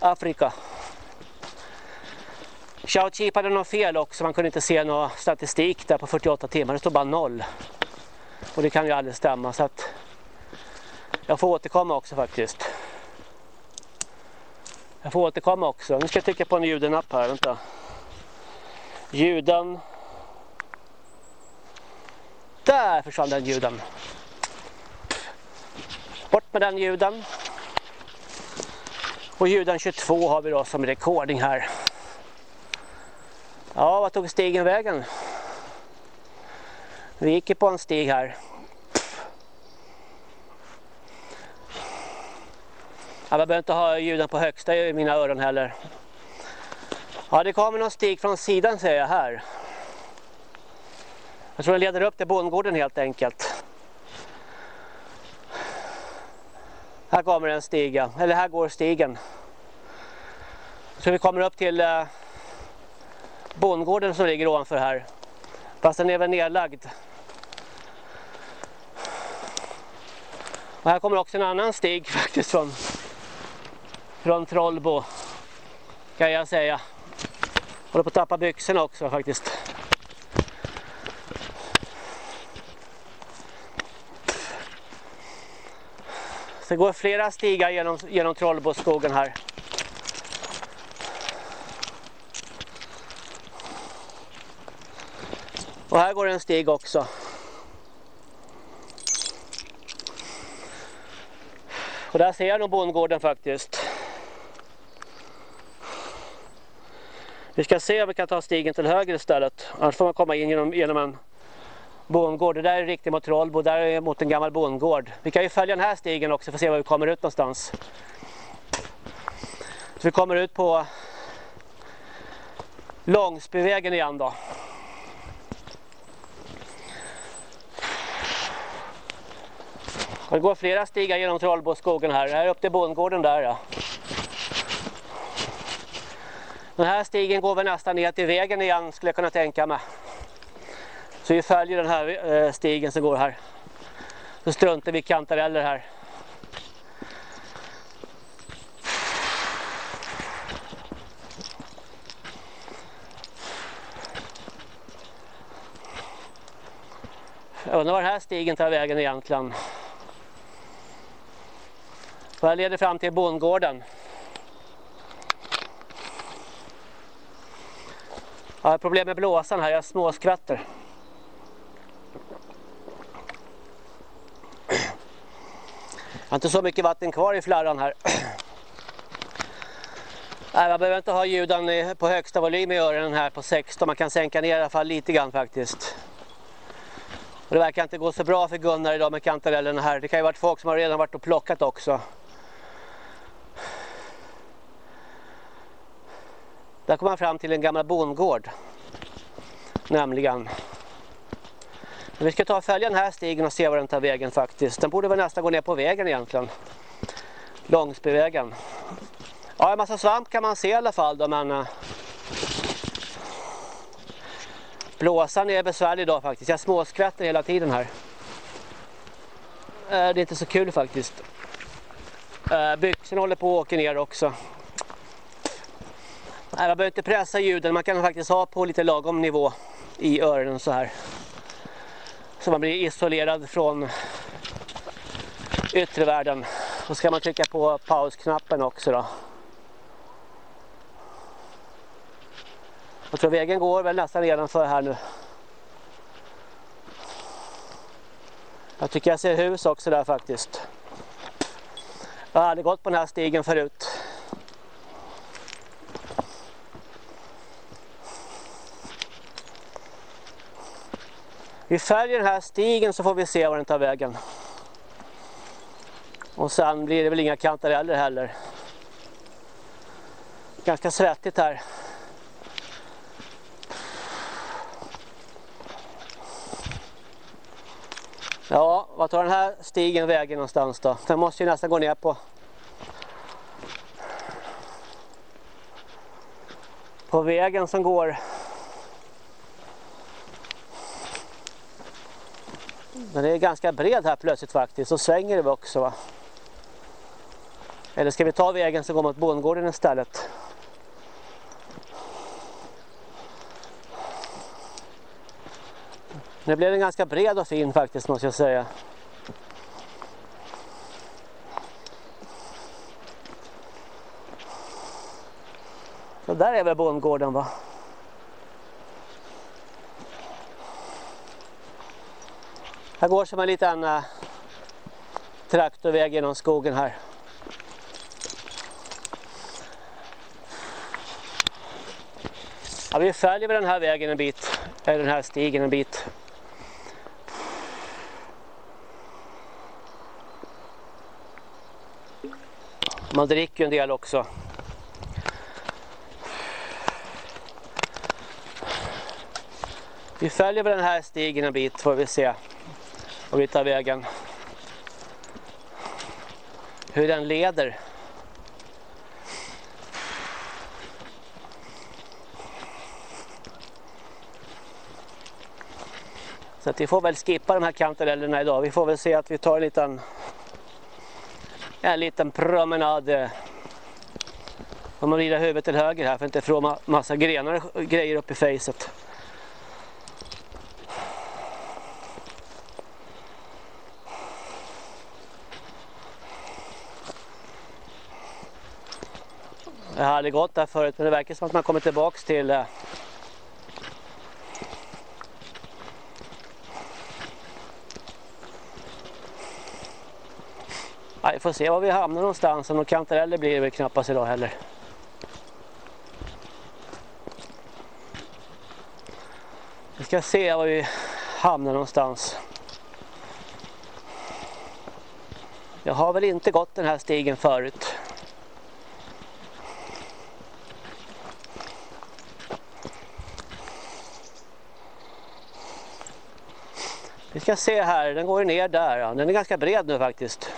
Afrika. Afrika. Shoutcheap hade något fel också, man kunde inte se någon statistik där på 48 timmar, det stod bara noll. Och det kan ju aldrig stämma så att jag får återkomma också faktiskt. Jag får återkomma också. Nu ska jag trycka på en ljudenapp här, vänta. Ljuden. Där försvann den ljuden. Bort med den ljuden. Och ljuden 22 har vi då som rekording här. Ja, vad tog stigen vägen? Vi gick på en stig här. Jag behöver inte ha ljuden på högsta i mina öron heller. Ja, det kommer någon stig från sidan ser jag här. Jag tror den leder upp till bondgården helt enkelt. Här kommer en stiga, eller här går stigen. Så vi kommer upp till eh, bondgården som ligger ovanför här. Fast den är väl nedlagd. Och här kommer också en annan stig faktiskt från, från Trollbo. Kan jag säga. Håller på att tappa byxorna också faktiskt. Så det går flera stigar genom, genom Trollboskogen här. Och här går det en stig också. Och där ser jag nog bondgården faktiskt. Vi ska se om vi kan ta stigen till höger istället. Annars får man komma in genom, genom en bondgård. Det där är riktigt mot Trollbo, där är mot en gammal bondgård. Vi kan ju följa den här stigen också för att se var vi kommer ut någonstans. Så vi kommer ut på Långsbyvägen igen då. Det går flera stigar genom Trollboskogen här. Här upp till bondgården där. Ja. Den här stigen går väl nästan ner till vägen igen skulle jag kunna tänka mig. Så vi följer den här eh, stigen som går här. Så struntar vi kantareller här. Jag undrar var den här stigen tar vägen egentligen. Det här leder fram till bondgården. Jag har problem med blåsan här, jag småskvätter. Jag har inte så mycket vatten kvar i flarran här. Nej, man behöver inte ha ljuden på högsta volym i öronen här på 16. Man kan sänka ner i alla fall lite grann faktiskt. Och det verkar inte gå så bra för Gunnar idag med kantarellerna här. Det kan ju varit folk som har redan varit och plockat också. Där kom man fram till en gammal bondgård. Nämligen. Men vi ska ta och följa den här stigen och se var den tar vägen faktiskt. Den borde väl nästan gå ner på vägen egentligen. Långsbyvägen. Ja, en massa svamp kan man se i alla fall då, men... Eh, blåsan är besvärlig idag faktiskt. Jag småskvätter hela tiden här. Eh, det är inte så kul faktiskt. Uh, byxorna håller på att åka ner också. Nej, man behöver inte pressa ljuden, man kan faktiskt ha på lite lagom nivå i öronen så här. Så man blir isolerad från yttre världen. Och ska man trycka på pausknappen också då. Jag tror vägen går väl nästan nedanför här nu. Jag tycker jag ser hus också där faktiskt. Jag har aldrig gått på den här stigen förut. Vi följer den här stigen så får vi se var den tar vägen. Och sen blir det väl inga kantareller heller. Ganska svettigt här. Ja, vad tar den här stigen vägen någonstans då? Den måste ju nästan gå ner på på vägen som går Den är ganska bred här plötsligt faktiskt och svänger vi också va. Eller ska vi ta vägen som går mot bondgården istället? Nu blev den ganska bred och fin faktiskt måste jag säga. Så där är väl bondgården va? Jag går som en liten uh, traktorväg genom skogen här. Ja, vi följer den här vägen en bit, eller den här stigen en bit. Man dricker en del också. Vi följer den här stigen en bit får vi se och vi tar vägen. Hur den leder. Så att vi får väl skippa de här kantarellerna idag. Vi får väl se att vi tar en liten en liten promenad eh, om man vrider huvudet till höger här för att inte få massa grenar och grejer upp i facet. Aldrig gått där förut men det verkar som att man kommer tillbaks till eh, Ja, vi får se var vi hamnar någonstans. Och kantareller blir det väl knappast idag heller. Vi ska se var vi hamnar någonstans. Jag har väl inte gått den här stigen förut. Vi ska se här, den går ner där. Den är ganska bred nu faktiskt.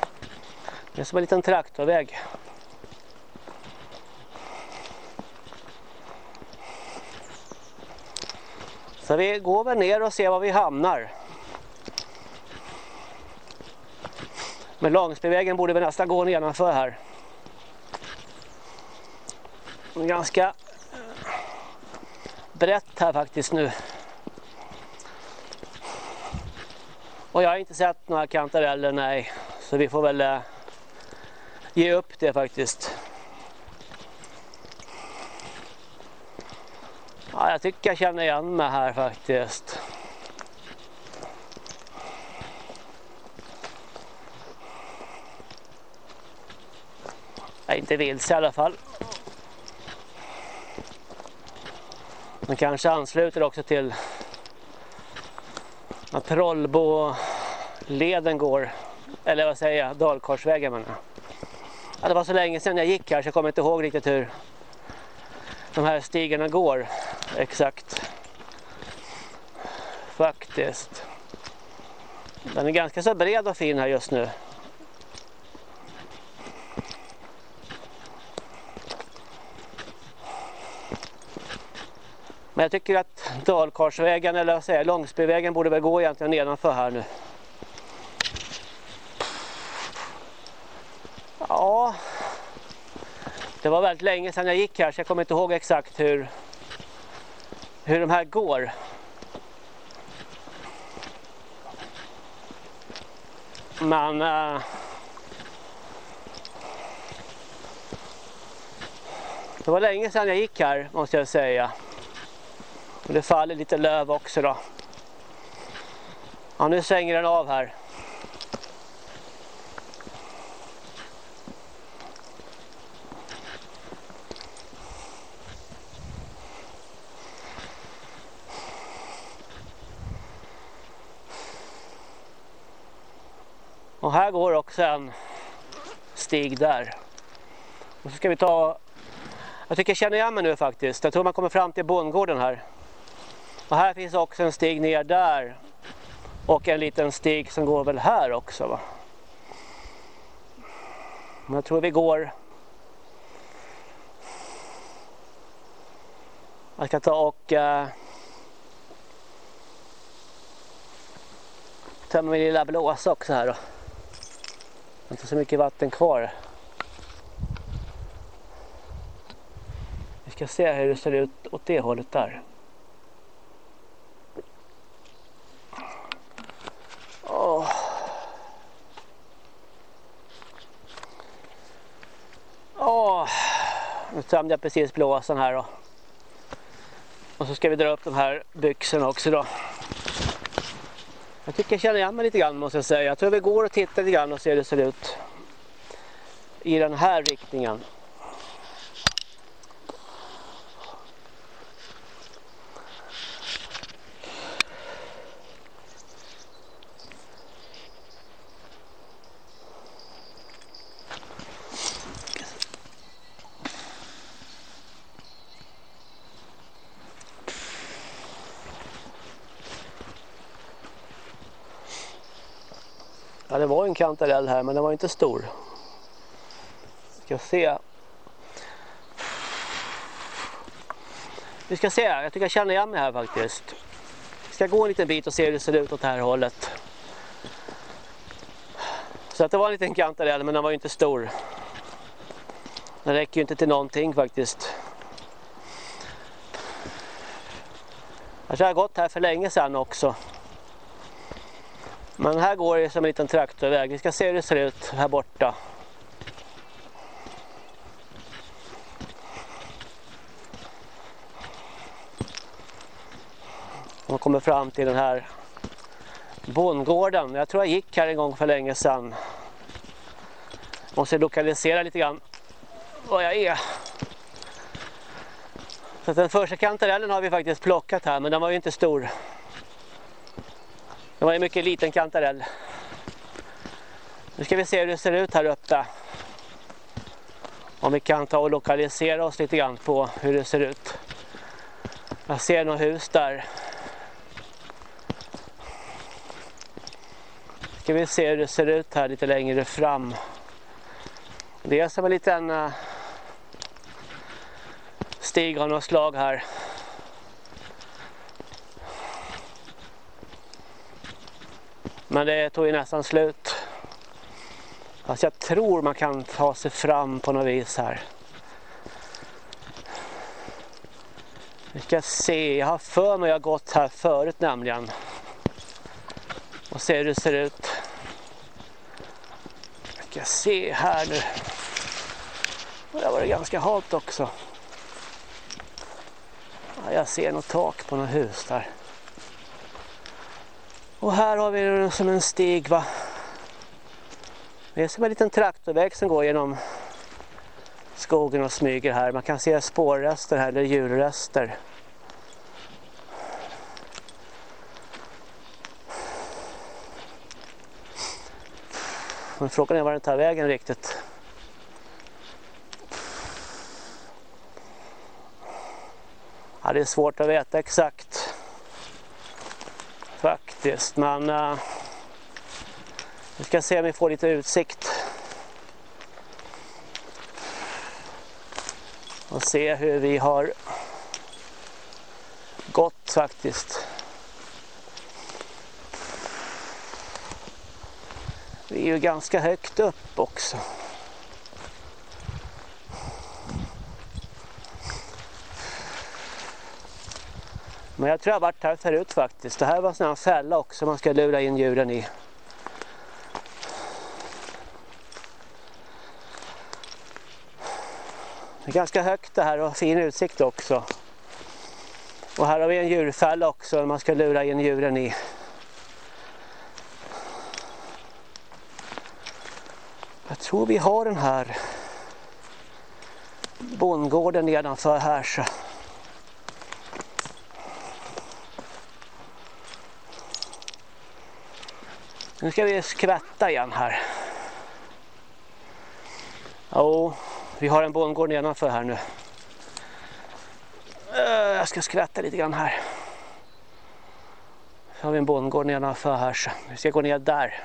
Det är som en liten traktorväg. Så vi går väl ner och ser var vi hamnar. Men Långsbyvägen borde vi nästan gå nedanför här. Ganska brett här faktiskt nu. Och jag har inte sett några kantareller, nej. Så vi får väl eh, ge upp det faktiskt. Ja, jag tycker jag känner igen mig här faktiskt. Jag är inte vilse i alla fall. Man kanske ansluter också till att leden går, eller vad säger jag, Dalkorsvägen menar jag. Ja, det var så länge sedan jag gick här så jag kommer inte ihåg riktigt hur de här stigarna går exakt. Faktiskt. Den är ganska så bred och fin här just nu. Men jag tycker att Dalkarsvägen eller vad säger, Långsbyvägen borde väl gå egentligen nedanför här nu. Ja, det var väldigt länge sedan jag gick här så jag kommer inte ihåg exakt hur, hur de här går. Men... Äh, det var länge sedan jag gick här måste jag säga. Och det faller lite löv också då. Ja, nu svänger den av här. Och sen stig där. Och så ska vi ta... Jag tycker jag känner igen mig nu faktiskt. Jag tror man kommer fram till bondgården här. Och här finns också en stig ner där. Och en liten stig som går väl här också va. Men jag tror vi går... Jag ska ta och... eh, tömma min lilla blåsa också här då inte så mycket vatten kvar. Vi ska se hur det ser ut åt det hållet där. Oh. Oh. Nu tömde jag precis blåsan här då. Och så ska vi dra upp de här byxorna också då. Jag tycker jag känner igen mig lite grann måste jag säga. Jag tror vi går och tittar lite grann och ser hur det ser ut i den här riktningen. Kantarell här men den var inte stor. Ska se. Vi ska se, jag tycker jag känner igen mig här faktiskt. Vi ska gå en liten bit och se hur det ser ut åt det här hållet. Så att det var en liten kantarell men den var inte stor. Den räcker ju inte till någonting faktiskt. Jag har gått här för länge sedan också. Men här går det som en liten traktorväg. Vi ska se hur det ser ut här borta. Man kommer fram till den här bondgården. Jag tror jag gick här en gång för länge sedan. Måste lokalisera lite grann var jag är. Så den första kantarellen har vi faktiskt plockat här men den var ju inte stor. Det var en mycket liten kantarell. Nu ska vi se hur det ser ut här uppe. Om vi kan ta och lokalisera oss lite grann på hur det ser ut. Jag ser något hus där. Nu Ska vi se hur det ser ut här lite längre fram. Det är som en liten eh, stig av något slag här. Men det tog ju nästan slut. Fast jag tror man kan ta sig fram på något vis här. Vi ska se, jag har för mig att jag har gått här förut nämligen. Och se hur det ser ut. Vi ska se här nu. Och där var det ganska halt också. Ja, jag ser något tak på något hus där. Och här har vi det som en stig va. Det är som en liten traktorväg som går genom skogen och smyger här. Man kan se spårrester här eller djurrester. Men frågan är var den tar vägen riktigt. Ja, det är svårt att veta exakt faktiskt. Men eh, vi ska se om vi får lite utsikt. Och se hur vi har gått faktiskt. Vi är ju ganska högt upp också. Men jag tror jag har varit här förut faktiskt. Det här var en sån här fälla också man ska lura in djuren i. Det är ganska högt det här och fin utsikt också. Och här har vi en djurfälla också man ska lura in djuren i. Jag tror vi har den här bondgården nedanför här så. Nu ska vi skvätta igen här. Jo, vi har en bondgård nedanför här nu. Eh, jag ska skvätta lite grann här. Så har vi en bondgård nedanför här så vi ska gå ner där.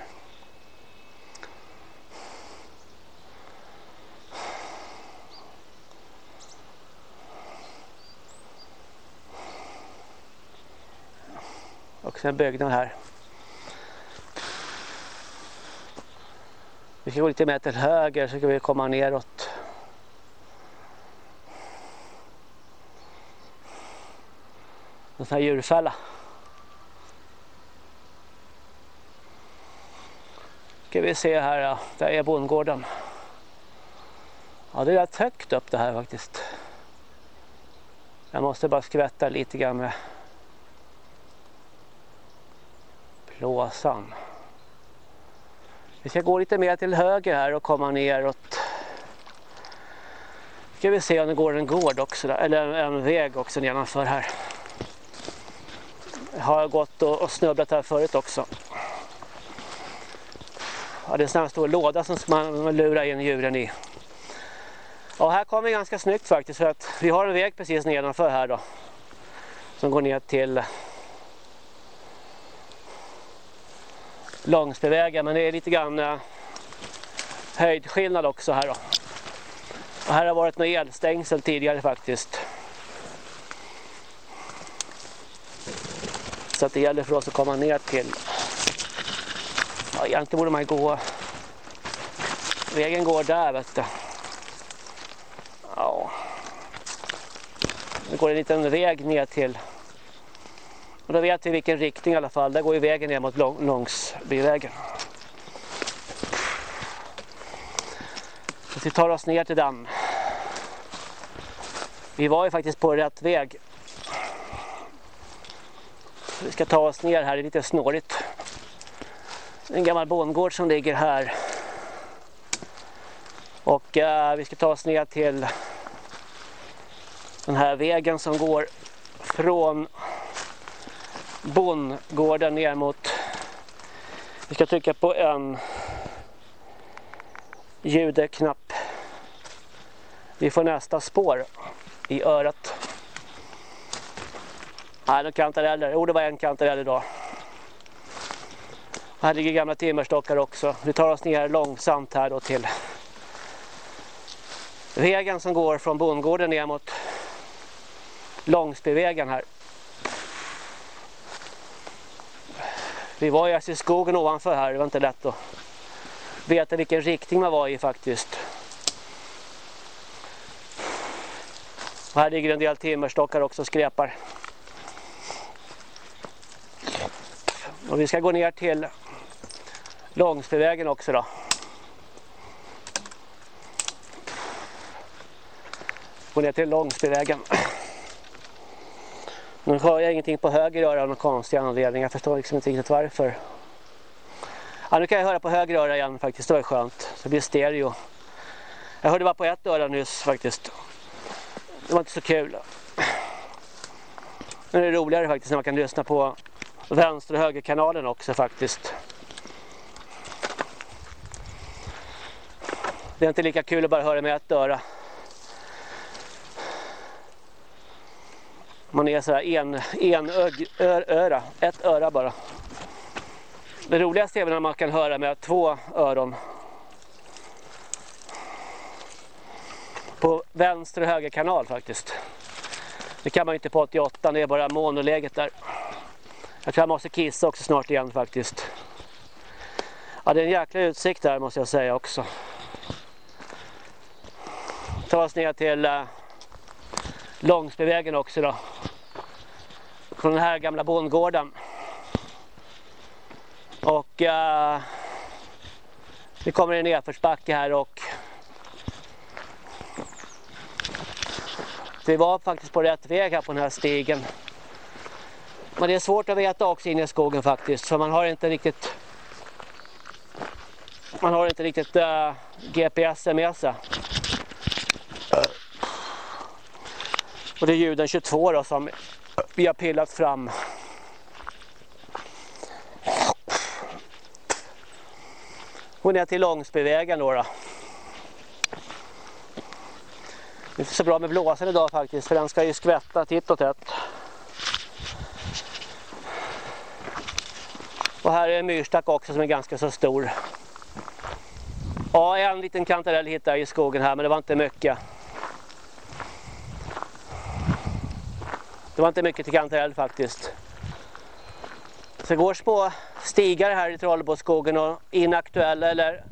Och en byggnad här. Vi ska gå lite mer till höger så ska vi komma neråt. En sån här djurfälla. Ska vi se här, ja. där är bondgården. Ja, det är rätt högt upp det här faktiskt. Jag måste bara skvätta lite grann med plåsan. Vi ska gå lite mer till höger här och komma neråt. Ska vi se om det går en gård också, där, eller en väg också nedanför här. Jag har gått och, och snubblat här förut också. Ja, det är en sån här stor låda som man lurar in djuren i. Ja, här kommer vi ganska snyggt faktiskt för att vi har en väg precis nedanför här då. Som går ner till Långsbyvägen men det är lite grann eh, höjdskillnad också här då. Och här har varit något elstängsel tidigare faktiskt. Så att det gäller för oss att komma ner till Ja, egentligen borde man gå Vägen går där vet du. Ja. Det går en liten väg ner till och då vet vi vilken riktning i alla fall. Där går ju vägen ner mot Lång Långsbyvägen. Så vi tar oss ner till den. Vi var ju faktiskt på rätt väg. Vi ska ta oss ner här, det är lite snårigt. Det är En gammal bondgård som ligger här. Och eh, vi ska ta oss ner till den här vägen som går från bondgården ner mot vi ska trycka på en ljudknapp vi får nästa spår i örat. Nej, det kantareller, jo det var en kantarell idag. Här ligger gamla timmerstockar också. Vi tar oss ner långsamt här då till vägen som går från bondgården ner mot Långsbyvägen här. Vi var ju alltså i skogen ovanför här, det var inte lätt att veta vilken riktning man var i faktiskt. Och här ligger en del timmerstockar också och skräpar. Och vi ska gå ner till Långsbyvägen också då. Gå ner till Långsbyvägen. Nu hör jag ingenting på höger öra av någon konstig anledning. Jag förstår liksom inte riktigt varför. Ja, nu kan jag höra på höger öra igen faktiskt. Det var skönt. Det blir stereo. Jag hörde bara på ett öra nyss faktiskt. Det var inte så kul. Nu är det roligare faktiskt när man kan lyssna på vänster- och högerkanalen också faktiskt. Det är inte lika kul att bara höra med ett öra. Man är sådär en, en ög, ö, öra, ett öra bara. Det roligaste är när man kan höra med två öron. På vänster och höger kanal faktiskt. Det kan man inte på 88, det är bara monoläget där. Jag tror jag måste kissa också snart igen faktiskt. Ja, det är en jäkla utsikt där måste jag säga också. Ta oss ner till eh, långs med vägen också då. Från den här gamla bondgården. Och eh, det kommer en nedförsbacke här och vi var faktiskt på rätt väg här på den här stigen. Men det är svårt att veta också inne i skogen faktiskt för man har inte riktigt man har inte riktigt eh, uh, GPS med sig. Och det är ljuden 22 då som vi har pillat fram. Och ner till Långsbyvägen då, då. Det är inte så bra med blåsen idag faktiskt för den ska ju skvätta titt och tätt. Och här är en myrstack också som är ganska så stor. Ja, en liten kantarell hittade jag i skogen här men det var inte mycket. Det var inte mycket till kantarell faktiskt. Så det går små stigar här i Trollboskogen och inaktuella eller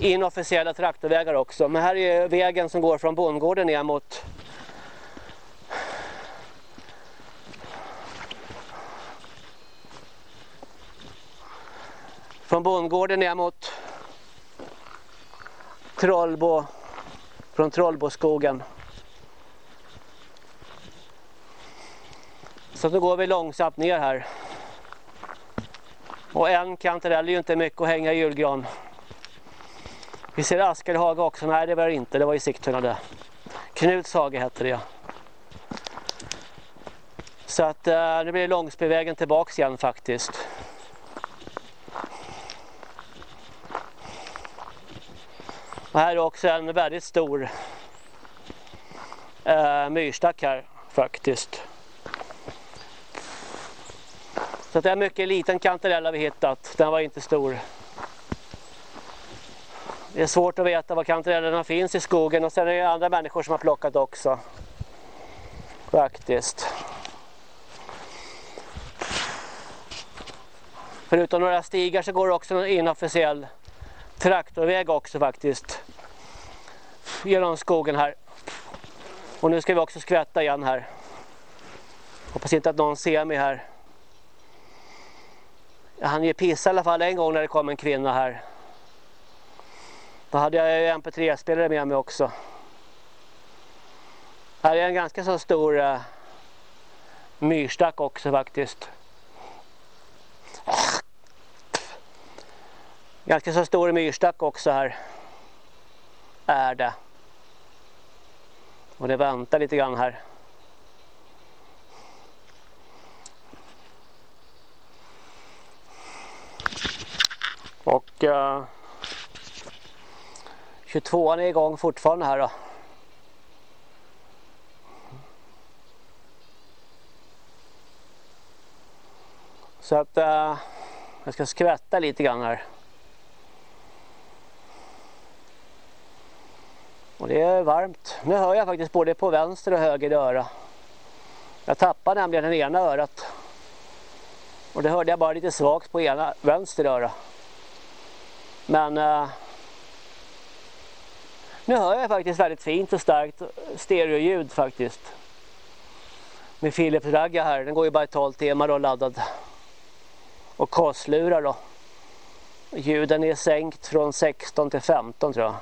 inofficiella traktorvägar också. Men här är vägen som går från bondgården ner mot från bondgården ner mot Trollbo från Trollboskogen. Så då går vi långsamt ner här. Och en kantarell är ju inte mycket att hänga i julgran. Vi ser Askelhaga också. Nej det var det inte, det var i Sigtuna det. Knuts hage hette det. Så att eh, nu blir det Långsbyvägen tillbaks igen faktiskt. Och här är också en väldigt stor eh, myrstack här faktiskt. Så det är mycket liten kantarell har vi hittat. Den var inte stor. Det är svårt att veta var kantarellerna finns i skogen och sen är det andra människor som har plockat också. Faktiskt. Förutom några stigar så går det också en inofficiell traktorväg också faktiskt. Genom skogen här. Och nu ska vi också skvätta igen här. Hoppas inte att någon ser mig här. Jag hann ju pissa i alla fall en gång när det kom en kvinna här. Då hade jag ju MP3-spelare med mig också. Här är en ganska så stor uh, myrstack också faktiskt. Ganska så stor myrstack också här. Är det. Och det väntar lite grann här. Och eh, 22an är igång fortfarande här då. Så att eh, jag ska skvätta lite grann här. Och det är varmt. Nu hör jag faktiskt både på vänster och höger öra. Jag tappade nämligen det ena örat. Och det hörde jag bara lite svagt på ena vänster öra. Men eh, nu hör jag faktiskt väldigt fint och starkt stereoljud faktiskt. Med Philips ragga här, den går ju bara i 12 timmar och laddad. Och kaslurar då. Ljuden är sänkt från 16 till 15 tror jag.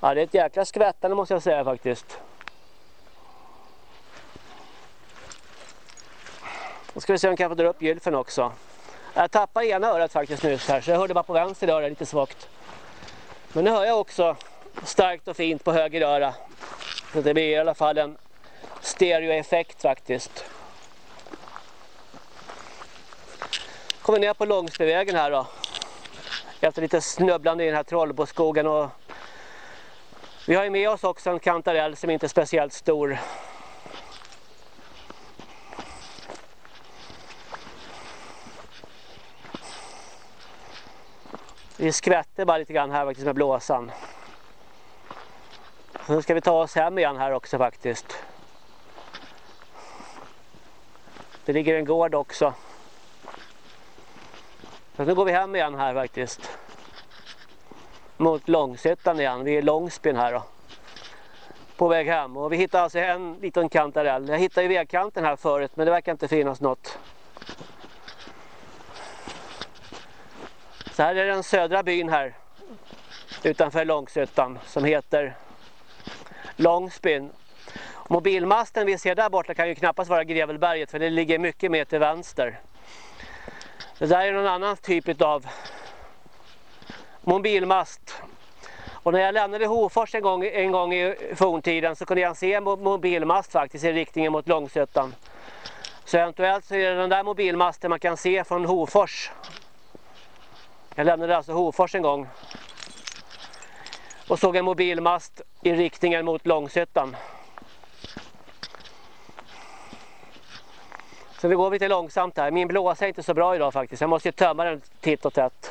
Ja, det är ett jäkla skvättande måste jag säga faktiskt. Då ska vi se om jag kan få dra upp gylfen också. Jag tappade ena örat faktiskt nyss här så jag hörde bara på vänster öra lite svagt. Men nu hör jag också starkt och fint på höger öra. Så det blir i alla fall en stereoeffekt faktiskt. Kommer ner på Långsbyvägen här då. Efter lite snubblande i den här Trollboskogen och vi har ju med oss också en kantarell som inte är speciellt stor. Vi skvätter bara lite grann här faktiskt med blåsan. Nu ska vi ta oss hem igen här också faktiskt. Det ligger en gård också. Så nu går vi hem igen här faktiskt. Mot Långshyttan igen. Vi är Långsbyn här då. På väg hem. Och vi hittar alltså en liten kantarell. Jag hittade ju vägkanten här förut men det verkar inte finnas något. Så här är den södra byn här. Utanför Långshyttan som heter Långsbyn. Mobilmasten vi ser där borta kan ju knappast vara Grevelberget för det ligger mycket mer till vänster. Det där är någon annan typ av mobilmast. Och när jag lämnade Hofors en gång, en gång i forntiden så kunde jag se en mobilmast faktiskt i riktningen mot Långsötan. Så eventuellt så är det den där mobilmasten man kan se från Hofors. Jag lämnade alltså Hofors en gång. Och såg en mobilmast i riktningen mot Långsötan. Så vi går lite långsamt här. Min blåsa är inte så bra idag faktiskt. Jag måste ju tömma den titt och tätt.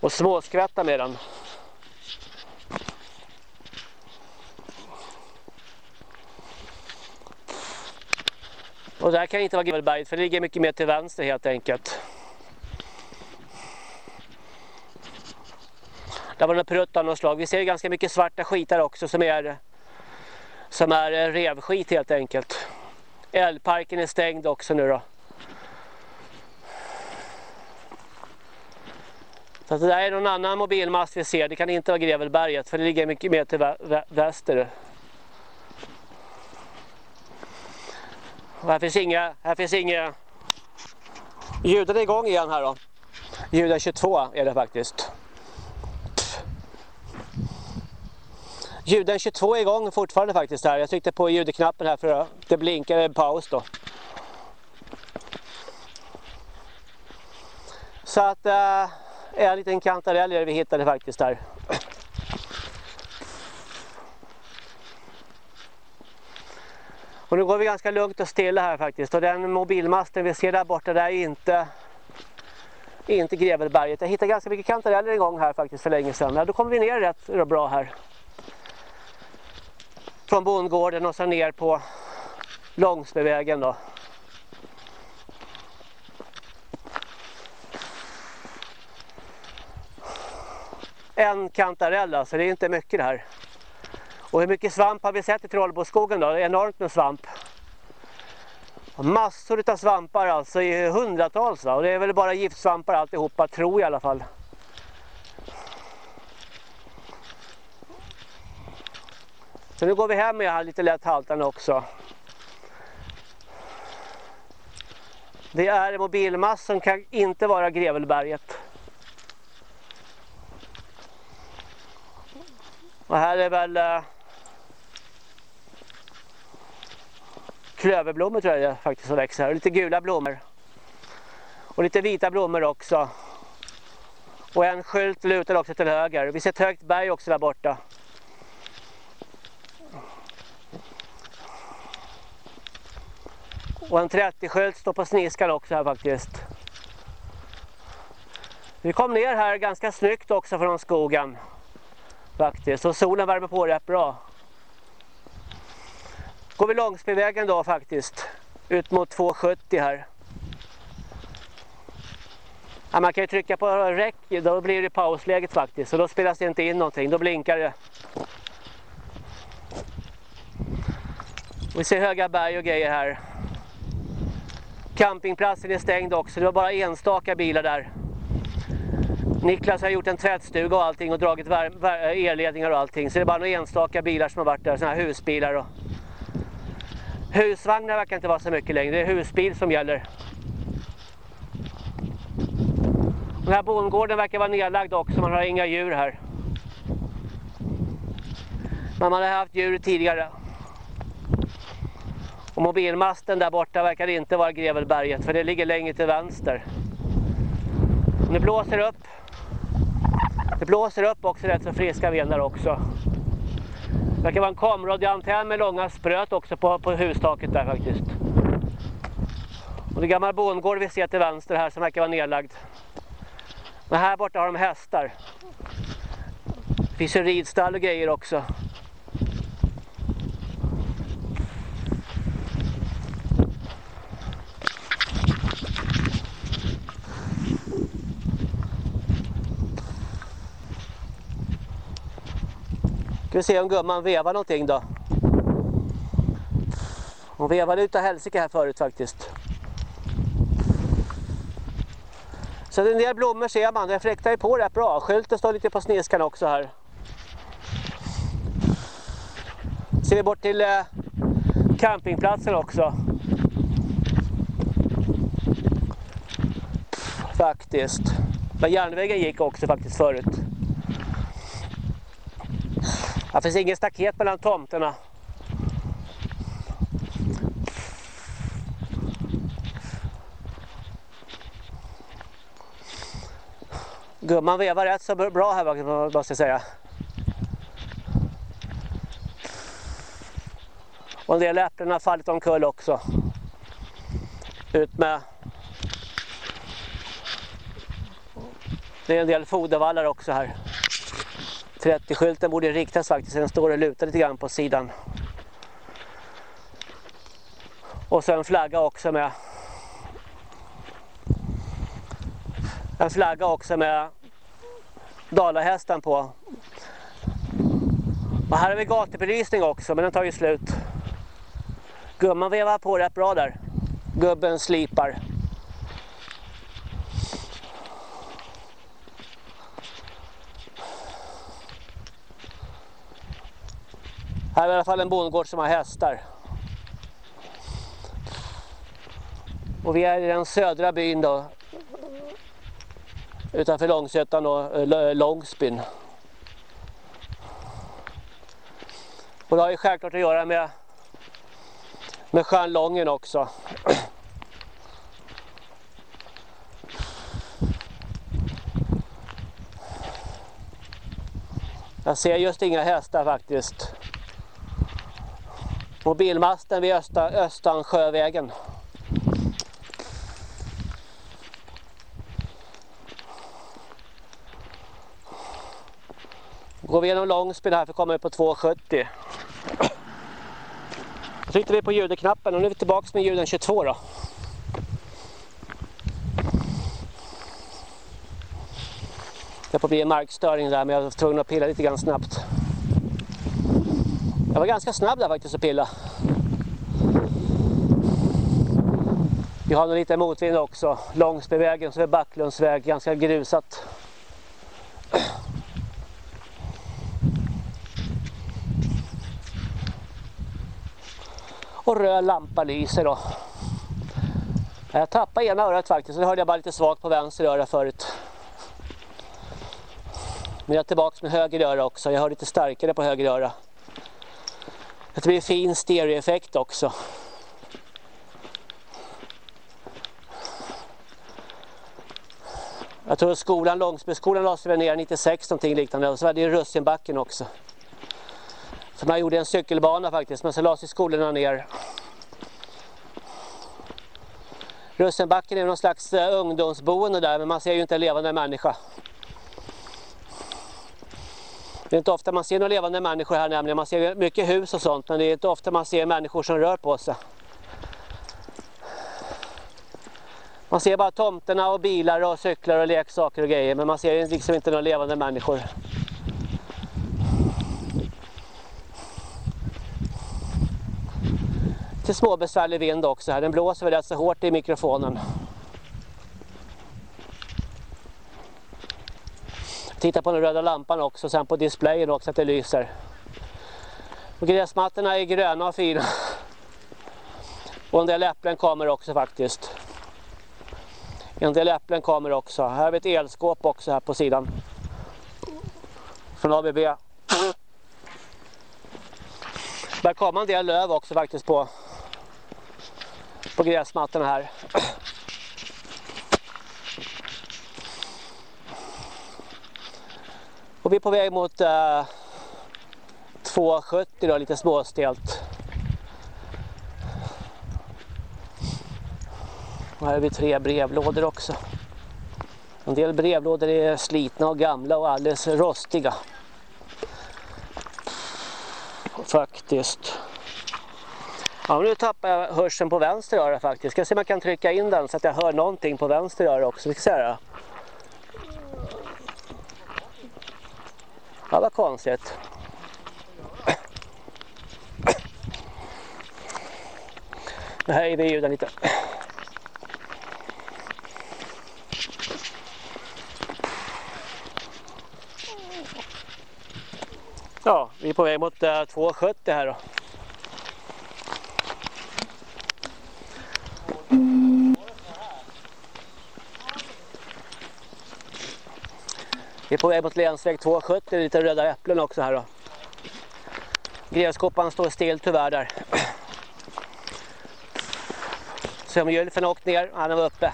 Och småskvätta med den. Och där kan inte vara Givelberget för det ligger mycket mer till vänster helt enkelt. Där var det prutt av något slag. Vi ser ganska mycket svarta skitar också som är som är revskit helt enkelt. Älvparken är stängd också nu då. Så det där är någon annan mobilmast vi ser. Det kan inte vara Grevelberget för det ligger mycket mer till väster. Och här finns inga, här finns inga ljuden är igång igen här då. Ljuden 22 är det faktiskt. Ljuden 22 är igång fortfarande faktiskt här. Jag tryckte på ljudknappen här för att det blinkade en paus då. Så att äh, en liten kantarell vi hittade faktiskt där. Och nu går vi ganska lugnt och stilla här faktiskt. Och den mobilmasten vi ser där borta, det är inte, inte Grevelberget. Jag hittade ganska mycket kantareller en gång här faktiskt för länge sedan. Ja, då kommer vi ner rätt bra här. Från bondgården och sen ner på Långsbyvägen då. En kantarell alltså, det är inte mycket det här. Och hur mycket svamp har vi sett i Trollboskogen då? Enormt med svamp. Massor av svampar alltså, i hundratals va? Och det är väl bara giftsvampar alltihopa, tror jag i alla fall. Så nu går vi hem med lite lätt haltande också. Det är mobilmast som kan inte vara Grevelberget. Och här är väl eh, klöverblommor tror jag det faktiskt som växer här. Och lite gula blommor. Och lite vita blommor också. Och en skylt lutar också till höger. Vi ser ett högt berg också där borta. Och en 30-skylt står på sniskan också här faktiskt. Vi kom ner här ganska snyggt också från skogen. Faktiskt. Och solen värmer på rätt bra går vi Långsbyvägen då faktiskt. Ut mot 270 här. Ja, man kan ju trycka på räck, då blir det pausläget faktiskt. Och då spelas det inte in någonting, då blinkar det. Vi ser höga berg och grejer här. Campingplatsen är stängd också, det var bara enstaka bilar där. Niklas har gjort en tvättstuga och allting och dragit elledningar och allting. Så det är bara några enstaka bilar som har varit där, sådana här husbilar och Husvagnar verkar inte vara så mycket längre, det är husbil som gäller. Den här bondgården verkar vara nedlagd också, man har inga djur här. Men man har haft djur tidigare. Och mobilmasten där borta verkar inte vara Grevelberget för det ligger längre till vänster. Och det blåser upp. Det blåser upp också rätt så friska vindar också. Det verkar vara en kamradioantenn med långa spröt också på, på hustaket där faktiskt. Och det är gammal bondgård vi ser till vänster här som verkar vara nedlagd. Men här borta har de hästar. Det finns ju ridstall och grejer också. Ska vi se om gumman vevar någonting då. Hon vevade utav helsike här förut faktiskt. Så en del blommor ser man, den fläktar ju på rätt bra. Skylten står lite på sniskan också här. Ser vi bort till eh, campingplatsen också. Faktiskt. Där järnvägen gick också faktiskt förut. Det finns ingen staket mellan tomterna. Gumman vevar rätt så bra här måste jag säga. Och en del äpplen har fallit omkull också. Ut med. Det är en del fodervallar också här. 30-skylten borde riktas faktiskt, den står och lutar lite grann på sidan. Och så en flagga också med en flagga också med dalahästen på. Och här har vi gatubelysning också, men den tar ju slut. Gumman vevar på rätt bra där. Gubben slipar. Här är i alla fall en bondgård som har hästar. Och vi är i den södra byn då. Utanför Långsötan och eh, Långsbyn. Och det har ju självklart att göra med, med sjön Lången också. Jag ser just inga hästar faktiskt. Mobilmasten vid Östa, Östansjövägen. Går vi igenom Långsbyn här för kommer vi på 270. Då tryckte vi på ljudknappen och nu är vi tillbaka med ljuden 22 då. Det får bli en markstörning där men jag var tvungen att pilla lite grann snabbt. Jag var ganska snabb där faktiskt att pilla. Vi har nog lite motvind också. Långsbyvägen som är Backlundsväg, ganska grusat. Och röd lampa lyser då. Jag tappade ena örat faktiskt, så hörde jag bara lite svagt på vänster öra förut. Men jag är tillbaka med höger öra också, jag hör lite starkare på höger öra. Det blir fin stereoeffekt också. Jag tror skolan, Långsbyskolan lades väl ner 96 någonting liknande och så var det Russinbacken också. För man gjorde en cykelbana faktiskt men så lades skolorna ner. Russinbacken är någon slags eh, ungdomsboende där men man ser ju inte en levande människa. Det är inte ofta man ser några levande människor här nämligen. Man ser mycket hus och sånt men det är inte ofta man ser människor som rör på sig. Man ser bara tomterna och bilar och cyklar och leksaker och grejer men man ser liksom inte några levande människor. Lite småbesvärlig vind också här. Den blåser väl rätt så hårt i mikrofonen. Titta på den röda lampan också, sen på displayen också att det lyser. Och gräsmattorna är gröna och fina. Och en del äpplen kommer också faktiskt. En del äpplen kommer också. Här har vi ett elskåp också här på sidan. Från ABB. Det komma en del löv också faktiskt på på gräsmattorna här. Och vi är på väg mot eh, 2,70 då, lite småstelt. Och här har vi tre brevlådor också. En del brevlådor är slitna och gamla och alldeles rostiga. Faktiskt. Ja, nu tappar jag hörseln på vänster öra faktiskt. Ska se om jag kan trycka in den så att jag hör någonting på vänster öra också. Vi ska se här. Ja, vad konstigt. Nu höjer vi ljuden lite. Ja, vi är på väg mot eh, 2,70 här då. Vi är på väg mot länsväg 270, lite röda äpplen också här då. Gräskoppan står still tyvärr där. Se om Gylfen åkt ner, han var uppe.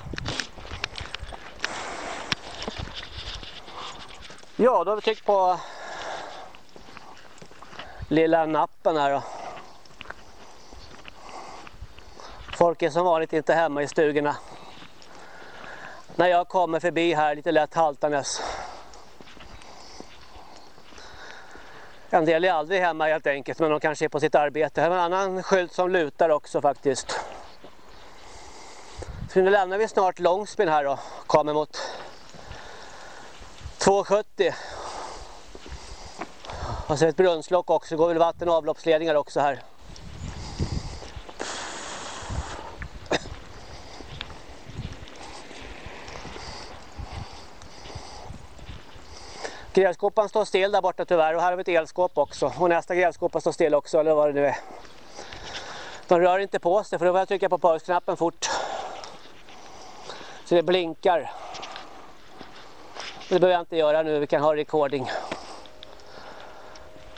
Ja, då har vi tryckt på lilla nappen här då. Folk är som vanligt inte hemma i stugorna. När jag kommer förbi här lite lätt haltandes. En del är aldrig hemma helt enkelt men de kanske är på sitt arbete. Här har en annan skylt som lutar också faktiskt. Så nu lämnar vi snart Långsbyn här och kommer mot 270. Och så ett brunnslock också, det går väl vatten och avloppsledningar också här. Grävskopan står still där borta tyvärr och här har vi ett elskåp också. Och nästa grävskopa står still också eller vad det nu är. De rör inte på sig för då får jag trycka på pausknappen fort. Så det blinkar. Det behöver jag inte göra nu, vi kan ha recording.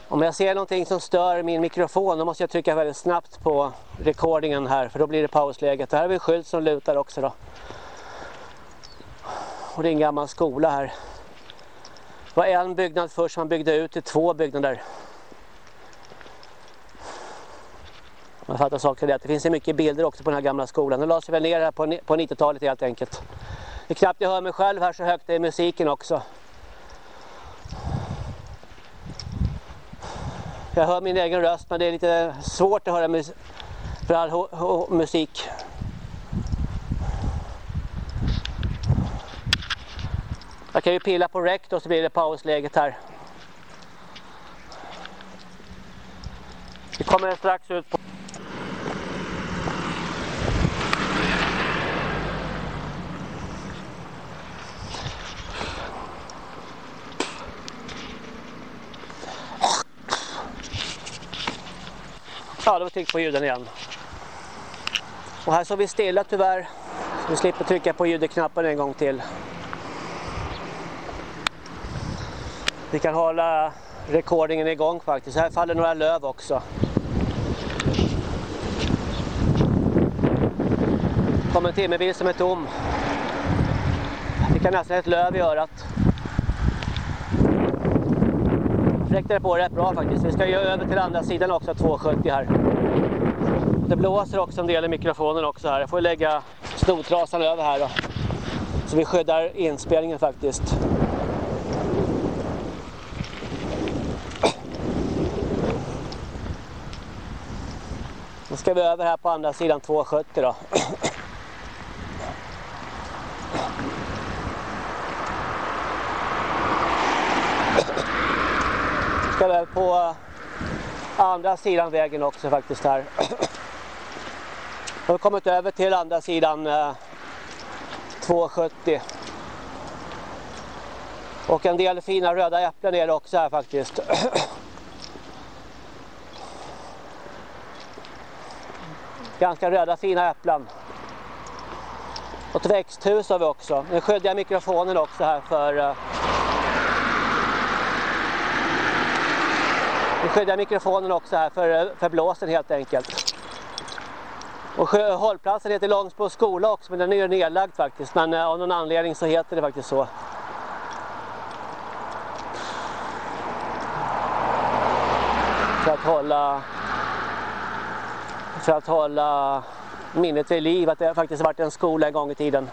Om jag ser någonting som stör min mikrofon då måste jag trycka väldigt snabbt på recordingen här för då blir det pausläget. Det här är en skylt som lutar också då. Och det är en gammal skola här. Det var en byggnad först som man byggde ut till två byggnader. Man fattar saker rätt. Det finns ju mycket bilder också på den här gamla skolan. Den lades väl ner här på 90-talet helt enkelt. Det är knappt jag hör mig själv här så högt det är musiken också. Jag hör min egen röst men det är lite svårt att höra mus för all musik. Jag kan ju pilla på rec då så blir det pausläget här. Vi kommer strax ut på Ja, då tryck på ljuden igen. Och här står vi stilla tyvärr. Så vi slipper trycka på ljudknappen en gång till. Vi kan hålla rekordingen igång faktiskt. Här faller några löv också. Kommer en timmerbil som är tom. Vi kan nästan ett löv i örat. Räckte på rätt bra faktiskt. Vi ska ju över till andra sidan också, 270 här. Det blåser också en del i mikrofonen också här. Jag får lägga snotrasan över här då. Så vi skyddar inspelningen faktiskt. Ska vi över här på andra sidan 270 då. Nu ska vi över på andra sidan vägen också faktiskt här. Vi har kommit över till andra sidan eh, 270. Och en del fina röda äpplen är det också här faktiskt. Ganska röda fina äpplen. Och ett växthus har vi också. Nu skyddar jag mikrofonen också här för... Eh, nu skyddar jag mikrofonen också här för, eh, för blåsen helt enkelt. Och hållplatsen heter Långsbo skola också men den är ju nedlagd faktiskt. Men eh, av någon anledning så heter det faktiskt så. För att hålla för att hålla minnet vid liv att det faktiskt varit en skola en gång i tiden.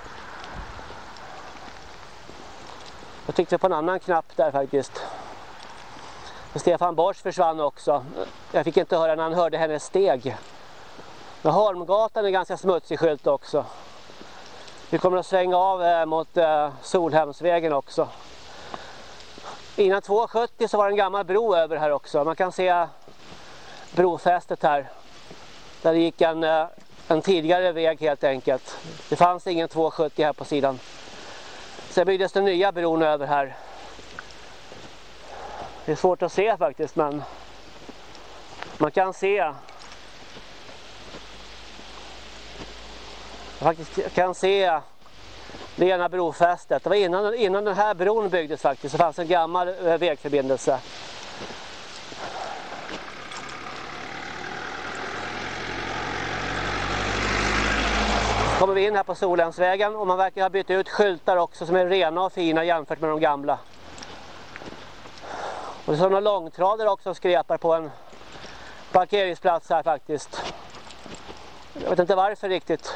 Jag tyckte på en annan knapp där faktiskt. Stefan Bors försvann också. Jag fick inte höra när han hörde hennes steg. Men Holmgatan är ganska smutsig skylt också. Vi kommer att svänga av mot eh, Solhemsvägen också. Innan 270 så var det en gammal bro över här också. Man kan se brofästet här. Där det gick en, eh, en tidigare väg helt enkelt. Det fanns ingen 270 här på sidan. Sen byggdes den nya bron över här. Det är svårt att se faktiskt men man kan se man faktiskt kan se det ena brofästet. Det var innan, innan den här bron byggdes faktiskt så fanns en gammal eh, vägförbindelse. Kommer vi in här på Solensvägen och man verkar ha bytt ut skyltar också som är rena och fina jämfört med de gamla. Och det är sådana långtrader också skrepar på en parkeringsplats här faktiskt. Jag vet inte varför riktigt.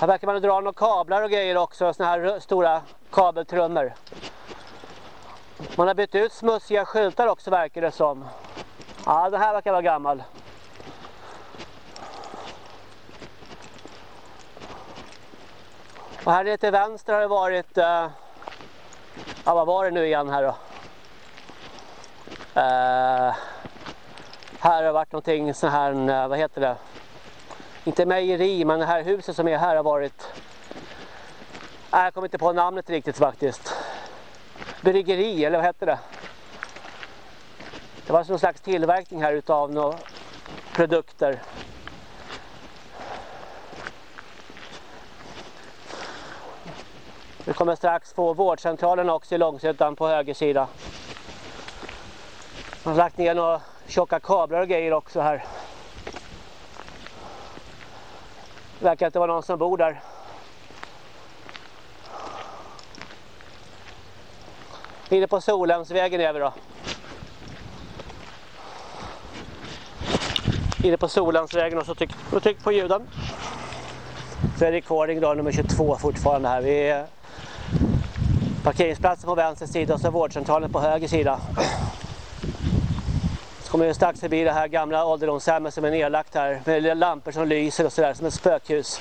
Här verkar man dra några kablar och grejer också, sådana här stora kabeltrummor. Man har bytt ut smutsiga skyltar också verkar det som. Ja, den här verkar vara gammal. Och här till vänster har det varit, uh, ja vad var det nu igen här då? Uh, här har det varit någonting så här, uh, vad heter det? Inte mejeri, men det här huset som är här har varit Nej, jag kommer inte på namnet riktigt faktiskt. Bryggeri, eller vad hette det? Det var någon slags tillverkning här utav några produkter. Vi kommer strax få vårdcentralen också i Långshyttan på höger sida. Man har lagt ner några tjocka kablar och grejer också här. Det verkar inte vara någon som bor där. Inne på Solhemsvägen är vi då. Inne på Solhemsvägen och så tryck, och tryck på ljuden. Så är recording då nummer 22 fortfarande här. Vi är parkeringsplatsen på vänster sida och så vårdcentralen på höger sida. Så kommer vi strax förbi det här gamla ålderdomshemmet som är nedlagt här med lampor som lyser och sådär som ett spökhus.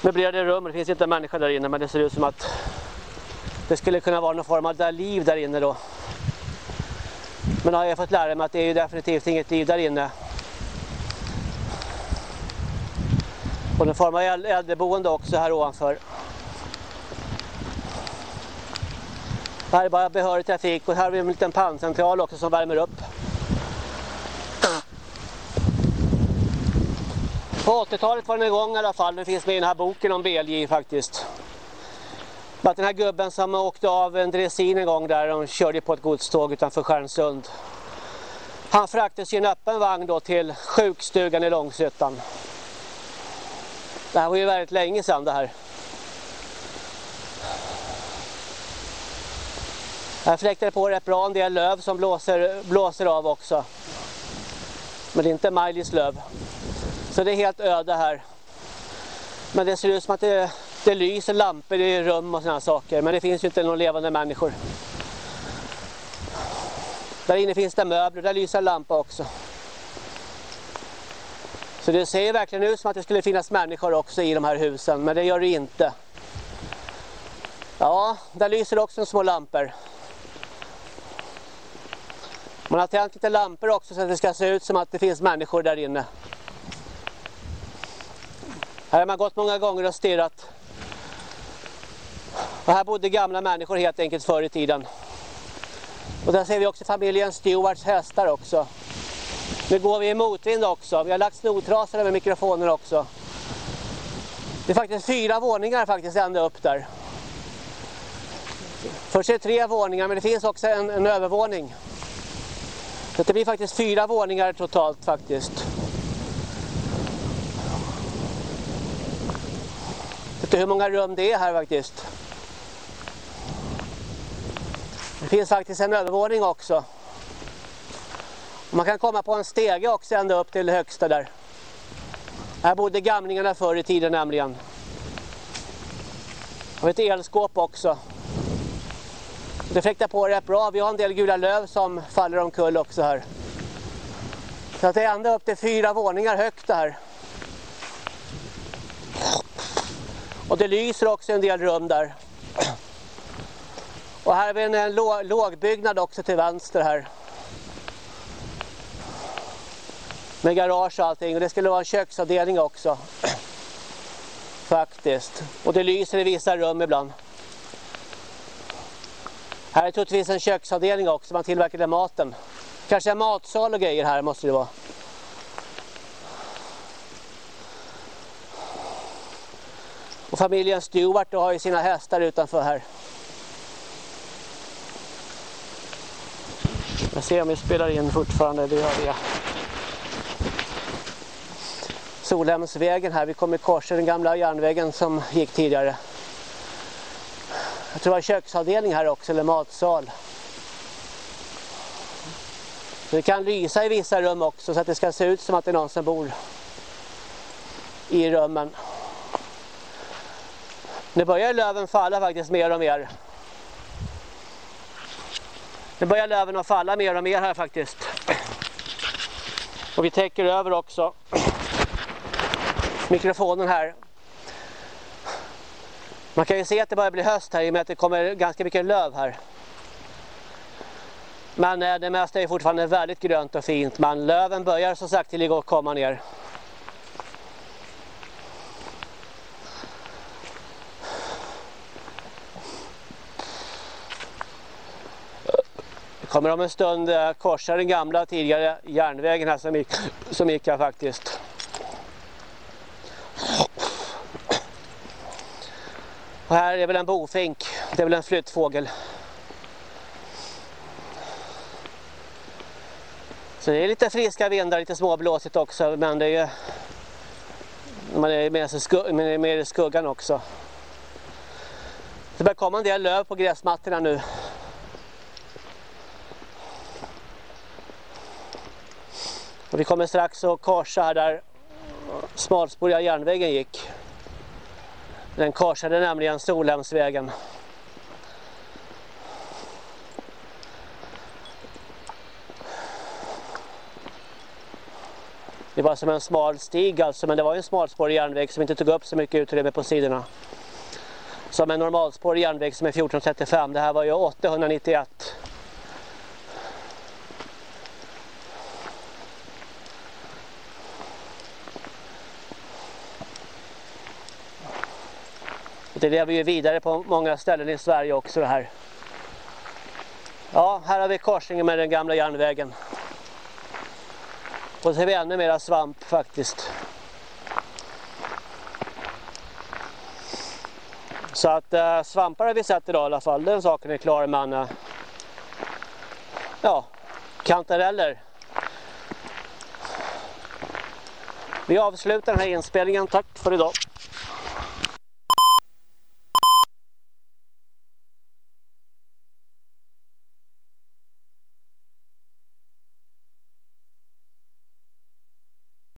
Möblerade rum, det finns inte en människa där inne men det ser ut som att det skulle kunna vara någon form av liv där inne då. Men har jag fått lära mig att det är ju definitivt inget liv där inne. Och den form av äldreboende också här ovanför. Här är bara behörig trafik och här har vi en liten panncentral också som värmer upp. På 80-talet var den igång i alla fall, den finns med i den här boken om BLJ faktiskt. Att den här gubben som åkte av en dressin en gång där, de körde på ett godståg utanför Stjärnsund. Han fraktades i en öppen vagn då till sjukstugan i Långsötan. Det här var ju väldigt länge sedan det här. Här fläktar det på rätt bra en del löv som blåser, blåser av också. Men det är inte Majlis löv. Så det är helt öde här. Men det ser ut som att det, det lyser lampor i rum och sådana saker. Men det finns ju inte några levande människor. Där inne finns det möbler, där lyser lampa också. Så det ser verkligen ut som att det skulle finnas människor också i de här husen. Men det gör det inte. Ja, där lyser också små lampor. Man har tänt lite lampor också så att det ska se ut som att det finns människor där inne. Här har man gått många gånger och stirrat. Och här bodde gamla människor helt enkelt förr i tiden. Och där ser vi också familjen Stewarts hästar också. Nu går vi i motvind också. Vi har lagt snotrasor med mikrofoner också. Det är faktiskt fyra våningar faktiskt ända upp där. Först är det tre våningar men det finns också en, en övervåning. Så det blir faktiskt fyra våningar totalt faktiskt. Jag vet inte hur många rum det är här faktiskt. Det finns faktiskt en övervåning också. Man kan komma på en stege också ända upp till högsta där. Här bodde gamlingarna förr i tiden nämligen. Och ett elskåp också. Det fläktar på rätt bra. Vi har en del gula löv som faller omkull också här. Så att det är ända upp till fyra våningar högt där. Och det lyser också en del rum där. Och här har vi en, en lågbyggnad också till vänster här. Med garage och allting. Och det skulle vara en köksavdelning också. Faktiskt. Och det lyser i vissa rum ibland. Här är troligtvis en köksavdelning också, man tillverkade maten. Kanske en matsal och grejer här måste det vara. Och familjen Stewart har ju sina hästar utanför här. Jag ser om vi spelar in fortfarande, det gör vi. Solhemsvägen här, vi kommer korsa den gamla järnvägen som gick tidigare. Jag tror det var köksavdelning här också, eller matsal. Så det kan lysa i vissa rum också så att det ska se ut som att det är någon som bor i rummen. Nu börjar löven falla faktiskt mer och mer. Nu börjar löven att falla mer och mer här faktiskt. Och vi täcker över också mikrofonen här man kan ju se att det börjar bli höst här i och med att det kommer ganska mycket löv här. Men eh, det mesta är fortfarande väldigt grönt och fint men löven börjar så sakteliga att komma ner. kommer om en stund eh, korsa den gamla tidigare järnvägen här som gick, som gick här faktiskt. Och här är väl en bofink, det är väl en flyttfågel. Så det är lite friska vindar, lite småblåsigt också men det är man är med, sig med i skuggan också. Det börjar komma en del löv på gräsmattorna nu. Och vi kommer strax att korsa här där smalspåriga järnvägen gick. Den korsade nämligen Solhemsvägen. Det var som en smal stig alltså, men det var en smalspårig järnväg som inte tog upp så mycket utrymme på sidorna. Som en normalspårig järnväg som är 1435, det här var ju 891. Det lever ju vidare på många ställen i Sverige också det här. Ja, här har vi korsningen med den gamla järnvägen. Och så ser vi ännu mera svamp faktiskt. Så att eh, svampar har vi sett idag i alla fall, den saken är klar med Anna. Eh, ja, kantareller. Vi avslutar den här inspelningen, tack för idag.